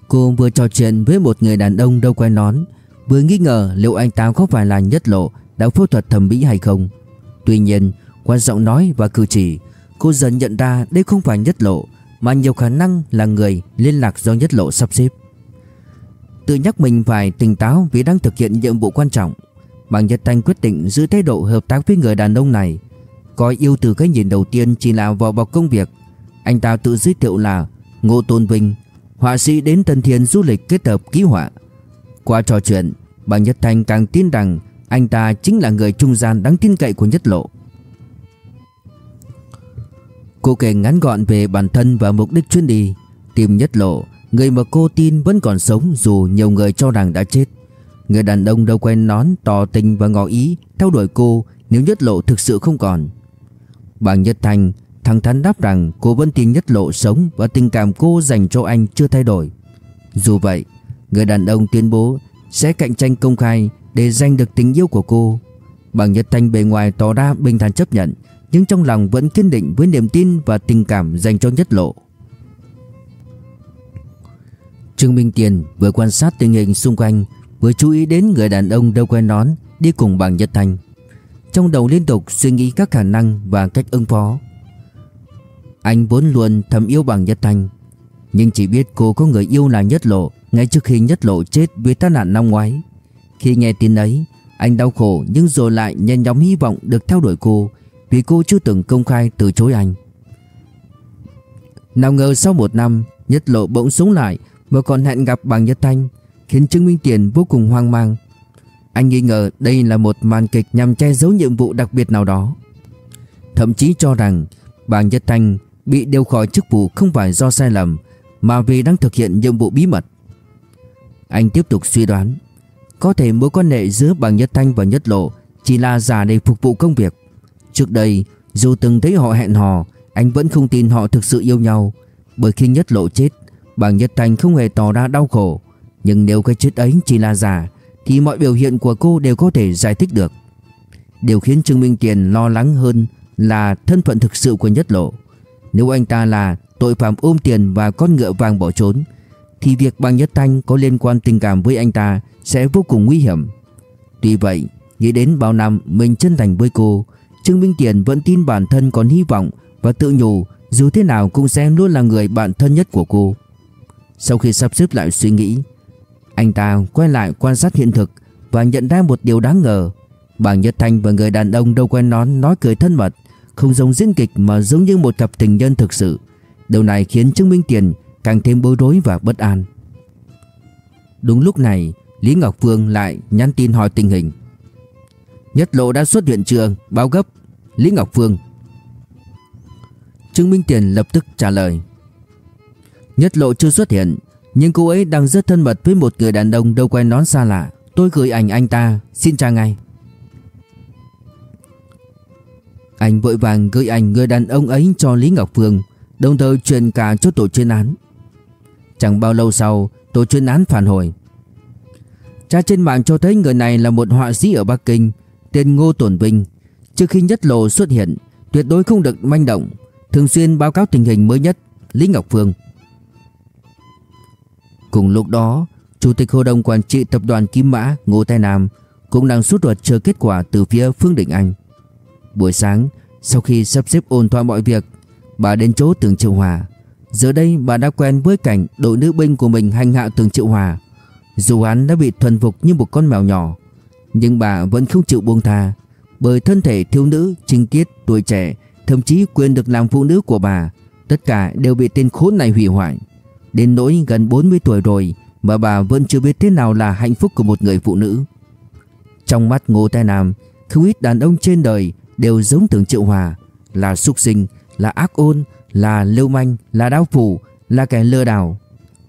Cô vừa trò chuyện với một người đàn ông đâu quen nón, Vừa nghi ngờ liệu anh ta có phải là nhất lộ Đã phẫu thuật thẩm mỹ hay không. Tuy nhiên, qua giọng nói và cử chỉ, Cô dần nhận ra đây không phải nhất lộ mà nhiều khả năng là người liên lạc do nhất lộ sắp xếp. Tự nhắc mình phải tỉnh táo vì đang thực hiện nhiệm vụ quan trọng, Bằng Nhật Thanh quyết định giữ thái độ hợp tác với người đàn ông này. Coi yêu từ cái nhìn đầu tiên chỉ là vỏ bọc công việc. Anh ta tự giới thiệu là Ngô Tôn Vinh, Họa sĩ đến Tân Thiên du lịch kết hợp ký họa. Qua trò chuyện, Bằng Nhật Thanh càng tin rằng Anh ta chính là người trung gian đáng tin cậy của Nhất Lộ. Cô kể ngắn gọn về bản thân và mục đích chuyến đi. Tìm Nhất Lộ, Người mà cô tin vẫn còn sống dù nhiều người cho rằng đã chết. Người đàn ông đâu quen nón, tỏ tình và ngỏ ý, Theo đuổi cô nếu Nhất Lộ thực sự không còn. Bằng Nhất Thành thẳng thắn đáp rằng cô vẫn tin Nhất Lộ sống Và tình cảm cô dành cho anh chưa thay đổi. Dù vậy, Người đàn ông tuyên bố sẽ cạnh tranh công khai để giành được tình yêu của cô. Bằng Nhất Thanh bề ngoài tỏ ra bình thản chấp nhận nhưng trong lòng vẫn kiên định với niềm tin và tình cảm dành cho Nhất Lộ. Trương Minh Tiền vừa quan sát tình hình xung quanh, Vừa chú ý đến người đàn ông đâu quen nón Đi cùng bằng Nhất Thanh. Trong đầu liên tục suy nghĩ các khả năng và cách ứng phó. Anh vốn luôn thầm yêu bằng Nhất Thanh, Nhưng chỉ biết cô có người yêu là Nhất Lộ Ngay trước khi Nhất Lộ chết vì tai nạn năm ngoái. Khi nghe tin ấy, Anh đau khổ nhưng rồi lại nhanh nhóm hy vọng được theo đuổi cô vì cô chưa từng công khai từ chối anh Nào ngờ sau một năm, Nhất Lộ bỗng sống lại Và còn hẹn gặp bằng Nhất Thanh, khiến Trương Minh Tiền vô cùng hoang mang. Anh nghi ngờ đây là một màn kịch nhằm che giấu nhiệm vụ đặc biệt nào đó. Thậm chí cho rằng Bàng Nhất Thanh bị điều khỏi chức vụ không phải do sai lầm, mà vì đang thực hiện nhiệm vụ bí mật. Anh tiếp tục suy đoán, có thể mối quan hệ giữa Bàng Nhất Thanh và Nhất Lộ chỉ là giả để phục vụ công việc. Trước đây, dù từng thấy họ hẹn hò, anh vẫn không tin họ thực sự yêu nhau. Bởi khi Nhất Lộ chết Bàng Nhất Thanh không hề tỏ ra đau khổ. Nhưng nếu cái chết ấy chỉ là giả, Thì mọi biểu hiện của cô đều có thể giải thích được. Điều khiến Trương Minh Tiền lo lắng hơn Là thân phận thực sự của Nhất Lộ. Nếu anh ta là tội phạm ôm tiền và con ngựa vàng bỏ trốn, Thì việc bằng Nhất Thanh có liên quan tình cảm với anh ta Sẽ vô cùng nguy hiểm. Tuy vậy, Nghĩ đến bao năm mình chân thành với cô Trương Minh Tiền vẫn tin bản thân còn hy vọng Và tự nhủ dù thế nào cũng sẽ luôn là người bạn thân nhất của cô. Sau khi sắp xếp lại suy nghĩ, anh ta quay lại quan sát hiện thực Và nhận ra một điều đáng ngờ. Bàng Nhất Thanh và người đàn ông đâu quen nón nói cười thân mật, Không giống diễn kịch mà giống như một cặp tình nhân thực sự. Điều này khiến Trương Minh Tiền càng thêm bối rối và bất an. Đúng lúc này, Lý Ngọc Phương lại nhắn tin hỏi tình hình. Nhất lộ đã xuất hiện trường Báo gấp. Lý Ngọc Phương. Trương Minh Tiền lập tức trả lời. Nhất lộ chưa xuất hiện, nhưng cô ấy đang rất thân mật với một người đàn ông đâu quen nón xa lạ. Tôi gửi ảnh anh ta, Xin tra ngay Anh vội vàng gửi ảnh người đàn ông ấy cho Lý Ngọc Phương, Đồng thời truyền cả cho tổ chuyên án. Chẳng bao lâu sau, Tổ chuyên án phản hồi. Tra trên mạng cho thấy người này là một họa sĩ ở Bắc Kinh, Tên Ngô Tổn Vinh. Trước khi nhất lộ xuất hiện, Tuyệt đối không được manh động, Thường xuyên báo cáo tình hình mới nhất, Lý Ngọc Phương. Cùng lúc đó, Chủ tịch Hội đồng Quản trị Tập đoàn Kim Mã Ngô tây Nam Cũng đang suốt ruột chờ kết quả từ phía Phương Đình Anh. Buổi sáng, Sau khi sắp xếp ổn thỏa mọi việc, Bà đến chỗ Tường Triệu Hòa. Giờ đây bà đã quen với cảnh đội nữ binh của mình hành hạ Tường Triệu Hòa. Dù hắn đã bị thuần phục như một con mèo nhỏ, Nhưng bà vẫn không chịu buông tha. Bởi thân thể thiếu nữ, trinh kiết, tuổi trẻ Thậm chí quyền được làm phụ nữ của bà Tất cả đều bị tên khốn này hủy hoại. Đến nỗi gần 40 tuổi rồi Mà bà vẫn chưa biết thế nào là hạnh phúc của một người phụ nữ. Trong mắt Ngô Tài Nam Không ít đàn ông trên đời Đều giống tưởng Triệu Hòa Là súc sinh, là ác ôn Là lưu manh, là đau phủ Là kẻ lừa đảo.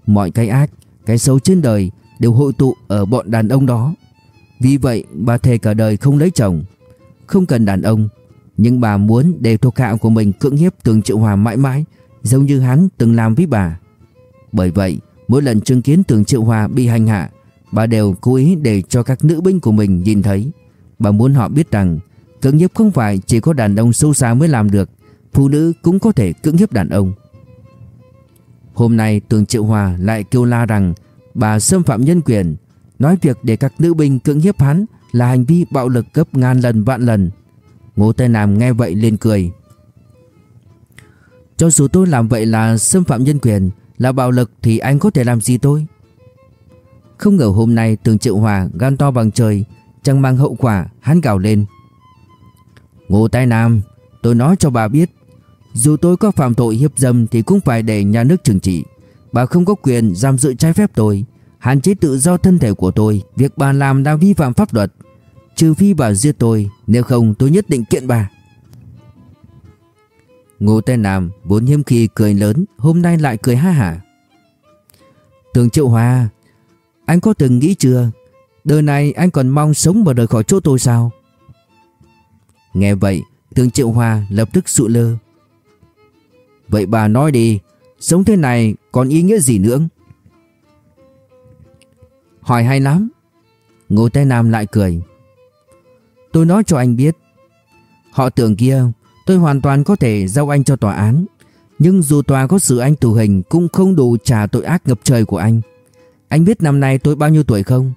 Mọi cái ác, cái xấu trên đời Đều hội tụ ở bọn đàn ông đó. Vì vậy bà thề cả đời không lấy chồng. Không cần đàn ông Nhưng bà muốn để thuộc hạ của mình cưỡng hiếp Tường Triệu Hòa mãi mãi Giống như hắn từng làm với bà bởi vậy, mỗi lần chứng kiến Tường Triệu Hòa bị hành hạ, bà đều cố ý để cho các nữ binh của mình nhìn thấy. Bà muốn họ biết rằng, cưỡng hiếp không phải chỉ có đàn ông sâu xa mới làm được, phụ nữ cũng có thể cưỡng hiếp đàn ông. Hôm nay Tường Triệu Hòa lại kêu la rằng bà xâm phạm nhân quyền, nói việc để các nữ binh cưỡng hiếp hắn là hành vi bạo lực gấp ngàn lần, vạn lần. Ngô Tây Nam nghe vậy lên cười. Cho dù tôi làm vậy là xâm phạm nhân quyền, là bạo lực thì anh có thể làm gì tôi Không ngờ hôm nay Tường Triệu Hòa gan to bằng trời, Chẳng mang hậu quả, hắn gào lên Ngô Tây Nam, Tôi nói cho bà biết, Dù tôi có phạm tội hiếp dâm Thì cũng phải để nhà nước trừng trị Bà không có quyền giam giữ trái phép tôi Hạn chế tự do thân thể của tôi, Việc bà làm đã vi phạm pháp luật. Trừ phi bà giết tôi, Nếu không tôi nhất định kiện bà. Ngô Tây Nam vốn hiếm khi cười lớn, Hôm nay lại cười ha hả. Tường Triệu Hòa Anh có từng nghĩ chưa? Đời này anh còn mong sống mà rời khỏi chỗ tôi sao? Nghe vậy Tường Triệu Hòa lập tức sụ lơ. Vậy bà nói đi, Sống thế này còn ý nghĩa gì nữa? Hỏi hay lắm. Ngô Tây Nam lại cười. Tôi nói cho anh biết, Họ tưởng kia, Tôi hoàn toàn có thể giao anh cho tòa án. Nhưng dù tòa có xử anh tù hình, Cũng không đủ trả tội ác ngập trời của anh. Anh biết năm nay tôi bao nhiêu tuổi không?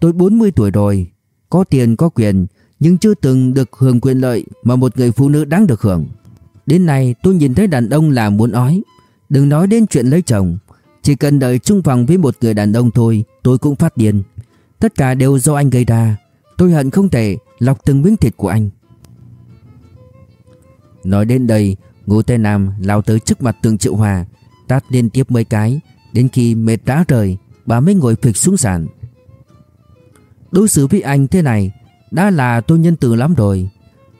Tôi 40 tuổi rồi, Có tiền, có quyền, Nhưng chưa từng được hưởng quyền lợi Mà một người phụ nữ đáng được hưởng. Đến nay tôi nhìn thấy đàn ông là muốn ói. Đừng nói đến chuyện lấy chồng. Chỉ cần đợi chung phòng với một người đàn ông thôi Tôi cũng phát điên. Tất cả đều do anh gây ra. Tôi hận không thể lọc từng miếng thịt của anh. Nói đến đây Ngô Tây Nam lao tới trước mặt Tường Triệu Hòa Tát liên tiếp mấy cái Đến khi mệt rã rời Bà mới ngồi phịch xuống sàn. Đối xử với anh thế này Đã là tôi nhân từ lắm rồi.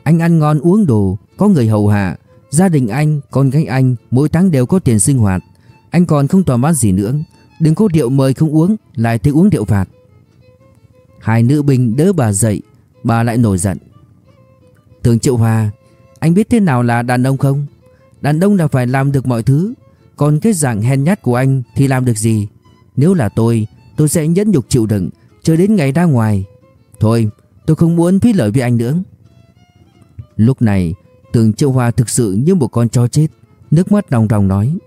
Anh ăn ngon uống đủ Có người hầu hạ Gia đình anh, con gái anh Mỗi tháng đều có tiền sinh hoạt. Anh còn không tỏ mát gì nữa. Đừng có rượu mời không uống Lại thấy uống rượu phạt. Hai nữ binh đỡ bà dậy Bà lại nổi giận. Tưởng Triệu Hòa anh biết thế nào là đàn ông không? Đàn ông là phải làm được mọi thứ. Còn cái dạng hèn nhát của anh thì làm được gì? Nếu là tôi, tôi sẽ nhẫn nhục chịu đựng Chờ đến ngày ra ngoài. Thôi, tôi không muốn phí lời với anh nữa. Lúc này Tường Triệu Hòa thực sự như một con chó chết Nước mắt ròng ròng nói.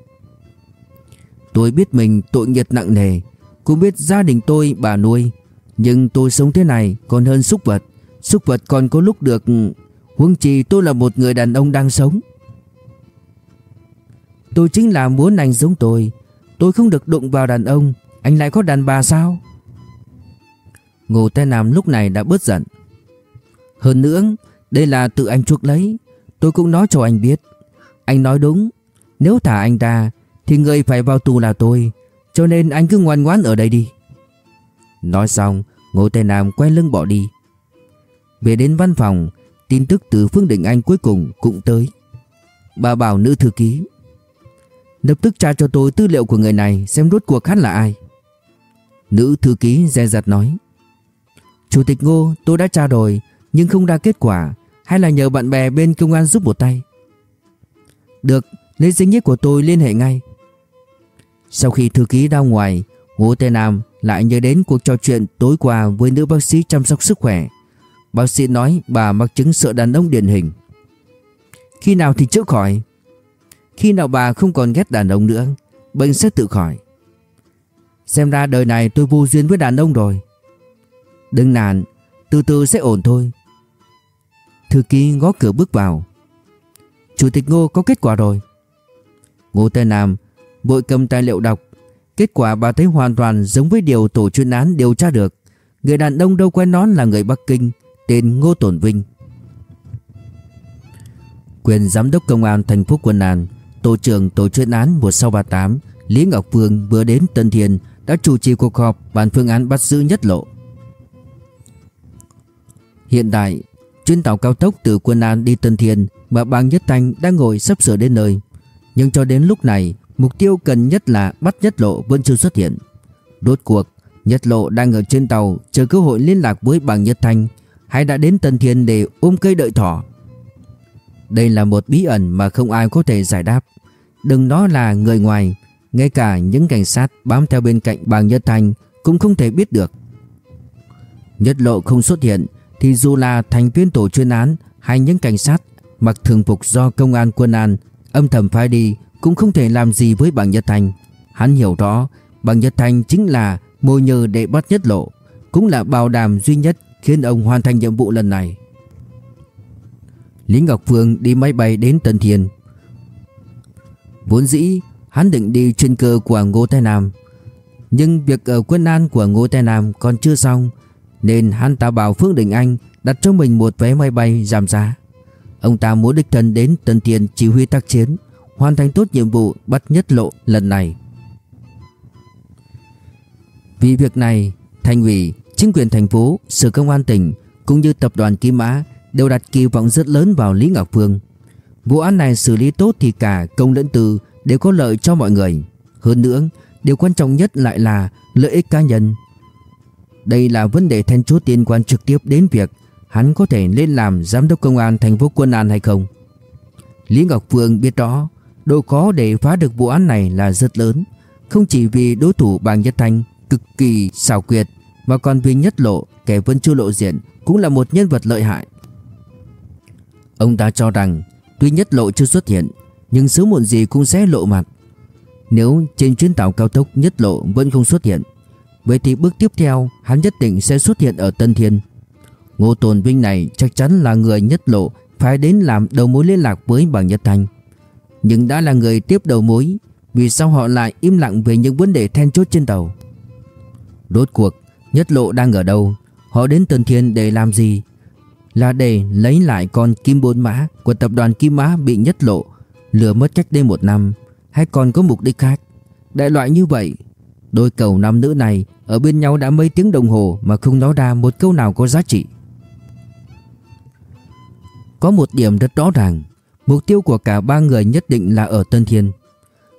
Tôi biết mình tội nghiệp nặng nề. Cũng biết gia đình tôi bà nuôi. Nhưng tôi sống thế này còn hơn súc vật. Súc vật còn có lúc được, Huống chi tôi là một người đàn ông đang sống. Tôi chính là muốn anh giống tôi. Tôi không được đụng vào đàn ông. Anh lại có đàn bà sao? Ngô Tây Nam lúc này đã bớt giận. Hơn nữa, Đây là tự anh chuộc lấy. Tôi cũng nói cho anh biết. Anh nói đúng. Nếu thả anh ta thì người phải vào tù là tôi, Cho nên anh cứ ngoan ngoãn ở đây đi. Nói xong, Ngô Tây Nam quay lưng bỏ đi. Về đến văn phòng, Tin tức từ Phương Đình Anh cuối cùng cũng tới. Bà bảo nữ thư ký, Lập tức tra cho tôi tư liệu của người này Xem rốt cuộc hắn là ai. Nữ thư ký dè dặt nói, Chủ tịch Ngô, tôi đã tra rồi, Nhưng không ra kết quả, Hay là nhờ bạn bè bên công an giúp một tay? Được, Lấy danh nghĩa của tôi liên hệ ngay. Sau khi thư ký ra ngoài, Ngô Tây Nam lại nhớ đến cuộc trò chuyện tối qua với nữ bác sĩ chăm sóc sức khỏe. Bác sĩ nói bà mắc chứng sợ đàn ông điển hình. Khi nào thì chữa khỏi? Khi nào bà không còn ghét đàn ông nữa, Bệnh sẽ tự khỏi. Xem ra đời này tôi vô duyên với đàn ông rồi. Đừng nản, Từ từ sẽ ổn thôi. Thư ký gõ cửa bước vào. Chủ tịch Ngô có kết quả rồi. Ngô Tây Nam Vội cầm tài liệu đọc, Kết quả bà thấy hoàn toàn giống với điều tổ chuyên án điều tra được. Người đàn ông đâu quen nón là người Bắc Kinh, Tên Ngô Tổn Vinh. Quyền giám đốc công an thành phố Quân An, Tổ trưởng tổ chuyên án 1638 Lý Ngọc Phương vừa đến Tân Thiền Đã chủ trì cuộc họp bàn phương án bắt giữ nhất lộ. Hiện tại, Chuyến tàu cao tốc từ Quân An đi Tân Thiên mà bang Nhất Thanh đang ngồi sắp sửa đến nơi. Nhưng cho đến lúc này Mục tiêu cần nhất là bắt Nhất Lộ vẫn chưa xuất hiện. Đốt cuộc, Nhất Lộ đang ở trên tàu, Chờ cơ hội liên lạc với bang Nhất Thanh, Hay đã đến Tân Thiên để ôm cây đợi thỏ. Đây là một bí ẩn mà không ai có thể giải đáp. Đừng nói là người ngoài, Ngay cả những cảnh sát bám theo bên cạnh bang Nhất Thanh Cũng không thể biết được. Nhất Lộ không xuất hiện thì dù là thành viên tổ chuyên án hay những cảnh sát mặc thường phục do công an quân an âm thầm phái đi cũng không thể làm gì với bằng Nhật Thành. Hắn hiểu rõ bằng Nhật Thành chính là mồi nhờ để bắt nhất lộ, cũng là bảo đảm duy nhất khiến ông hoàn thành nhiệm vụ lần này. Lý Ngọc Phương đi máy bay đến Tân Thiên. Vốn dĩ hắn định đi chuyên cơ của Ngô Thái Nam, nhưng việc ở quân an của Ngô Thái Nam còn chưa xong nên hắn ta bảo Phương Đình Anh đặt cho mình một vé máy bay giảm giá. Ông ta muốn đích thân đến Tân Thiên chỉ huy tác chiến, hoàn thành tốt nhiệm vụ bắt nhất lộ lần này. Vì việc này, thành ủy, chính quyền thành phố, sở công an tỉnh cũng như tập đoàn Kim Mã đều đặt kỳ vọng rất lớn vào Lý Ngọc Phương. Vụ án này xử lý tốt thì cả công lẫn tư đều có lợi cho mọi người. Hơn nữa, điều quan trọng nhất lại là lợi ích cá nhân đây là vấn đề then chốt liên quan trực tiếp đến việc hắn có thể lên làm giám đốc công an thành phố Quân An hay không. Lý Ngọc Phương biết rõ độ khó để phá được vụ án này là rất lớn, không chỉ vì đối thủ Bàng Nhất Thanh cực kỳ xảo quyệt mà còn vì Nhất Lộ kẻ vẫn chưa lộ diện cũng là một nhân vật lợi hại. Ông ta cho rằng tuy Nhất Lộ chưa xuất hiện nhưng sớm muộn gì cũng sẽ lộ mặt. Nếu trên chuyến tàu cao tốc Nhất Lộ vẫn không xuất hiện Vậy thì bước tiếp theo hắn nhất định sẽ xuất hiện ở Tân Thiên Ngô Tồn Vinh này chắc chắn là người nhất lộ Phải đến làm đầu mối liên lạc với Bàng Nhất Thanh nhưng đã là người tiếp đầu mối Vì sao họ lại im lặng về những vấn đề then chốt trên tàu? Rốt cuộc Nhất lộ đang ở đâu? Họ đến Tân Thiên để làm gì? Là để lấy lại con kim bốn mã Của tập đoàn Kim Mã bị nhất lộ Lừa mất cách đây một năm Hay còn có mục đích khác? Đại loại như vậy Đôi cầu nam nữ này ở bên nhau đã mấy tiếng đồng hồ mà không nói ra một câu nào có giá trị. Có một điểm rất rõ ràng, mục tiêu của cả ba người nhất định là ở Tân Thiên.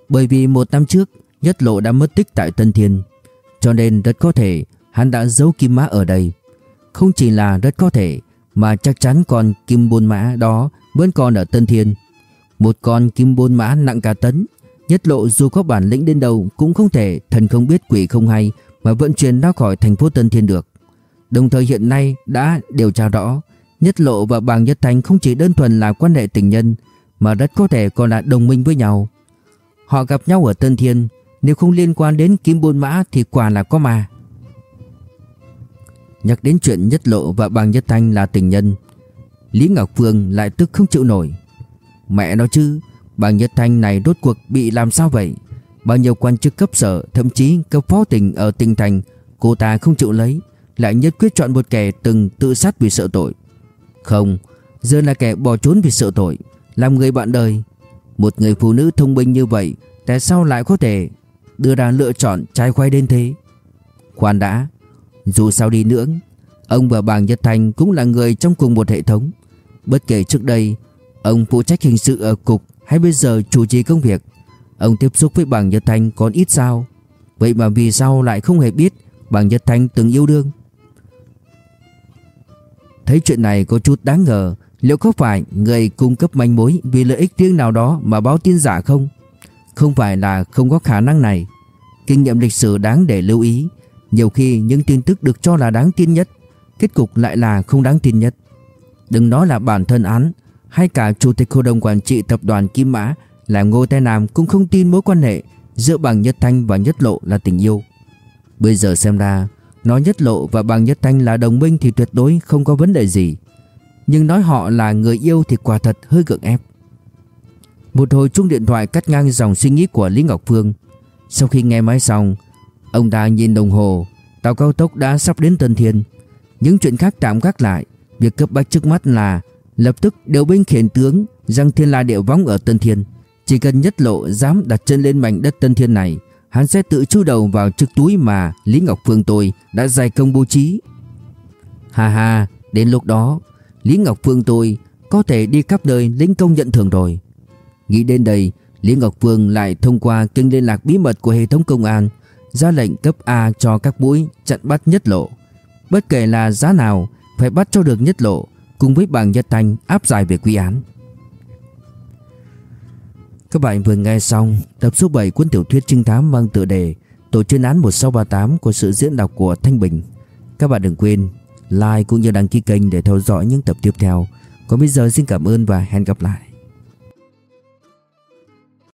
Bởi vì một năm trước, Nhất Lộ đã mất tích tại Tân Thiên, cho nên rất có thể hắn đã giấu kim mã ở đây. Không chỉ là rất có thể, mà chắc chắn con kim bôn mã đó vẫn còn ở Tân Thiên. Một con kim bôn mã nặng cả tấn, Nhất lộ dù có bản lĩnh đến đâu cũng không thể thần không biết quỷ không hay mà vận chuyển ra khỏi thành phố Tân Thiên được. Đồng thời hiện nay đã điều tra rõ, Nhất lộ và Bàng Nhất Thành không chỉ đơn thuần là quan hệ tình nhân mà rất có thể còn là đồng minh với nhau. Họ gặp nhau ở Tân Thiên, nếu không liên quan đến Kim Bôn Mã thì quả là có mà. Nhắc đến chuyện Nhất Lộ và Bàng Nhất Thanh là tình nhân, Lý Ngọc Phương lại tức không chịu nổi. Mẹ nó chứ, Bang Nhất Thanh này rốt cuộc bị làm sao vậy Bao nhiêu quan chức cấp sở Thậm chí cấp phó tỉnh ở tỉnh thành Cô ta không chịu lấy Lại nhất quyết chọn một kẻ từng tự sát vì sợ tội không, Giờ là kẻ bỏ trốn vì sợ tội. Làm người bạn đời. Một người phụ nữ thông minh như vậy, Tại sao lại có thể Đưa ra lựa chọn trái khoai đến thế? Khoan đã, Dù sao đi nữa, Ông và bà Nhất Thanh cũng là người trong cùng một hệ thống. Bất kể trước đây, Ông phụ trách hình sự ở cục hay bây giờ chủ trì công việc, Ông tiếp xúc với bà Nhật Thanh còn ít sao? Vậy mà vì sao lại không hề biết bà Nhật Thanh từng yêu đương? Thấy chuyện này có chút đáng ngờ Liệu có phải người cung cấp manh mối vì lợi ích riêng nào đó mà báo tin giả không? Không phải là không có khả năng này. Kinh nghiệm lịch sử đáng để lưu ý. Nhiều khi những tin tức được cho là đáng tin nhất, kết cục lại là không đáng tin nhất. Đừng nói là bản thân án, hay cả chủ tịch hội đồng quản trị tập đoàn Kim Mã là Ngô Tây Nam cũng không tin mối quan hệ giữa bằng Nhất Thanh và Nhất Lộ là tình yêu. Bây giờ xem ra, nói Nhất Lộ và bằng Nhất Thanh là đồng minh thì tuyệt đối không có vấn đề gì. Nhưng nói họ là người yêu thì quả thật hơi gượng ép. Một hồi chuông điện thoại cắt ngang dòng suy nghĩ của Lý Ngọc Phương. Sau khi nghe máy xong, ông ta nhìn đồng hồ, tàu cao tốc đã sắp đến Tân Thiên. Những chuyện khác tạm gác lại, việc cấp bách trước mắt là lập tức điều binh khiển tướng rằng Thiên La Địa Võng ở Tân Thiên. Chỉ cần nhất lộ dám đặt chân lên mảnh đất Tân Thiên này, hắn sẽ tự chui đầu vào chiếc túi mà Lý Ngọc Phương tôi đã dày công bố trí. Hà hà, đến lúc đó, Lý Ngọc Phương tôi có thể đi khắp nơi lĩnh công nhận thưởng rồi. Nghĩ đến đây, Lý Ngọc Phương lại thông qua kênh liên lạc bí mật của hệ thống công an ra lệnh cấp A cho các mũi chặn bắt nhất lộ. Bất kể là giá nào, phải bắt cho được nhất lộ cùng với bằng nhất thanh áp giải về quy án. Các bạn vừa nghe xong tập số 7 cuốn tiểu thuyết trinh thám mang tựa đề Tổ chuyên án 1638 của sự diễn đọc của Thanh Bình. Các bạn đừng quên like cũng như đăng ký kênh để theo dõi những tập tiếp theo. Còn bây giờ xin cảm ơn và hẹn gặp lại.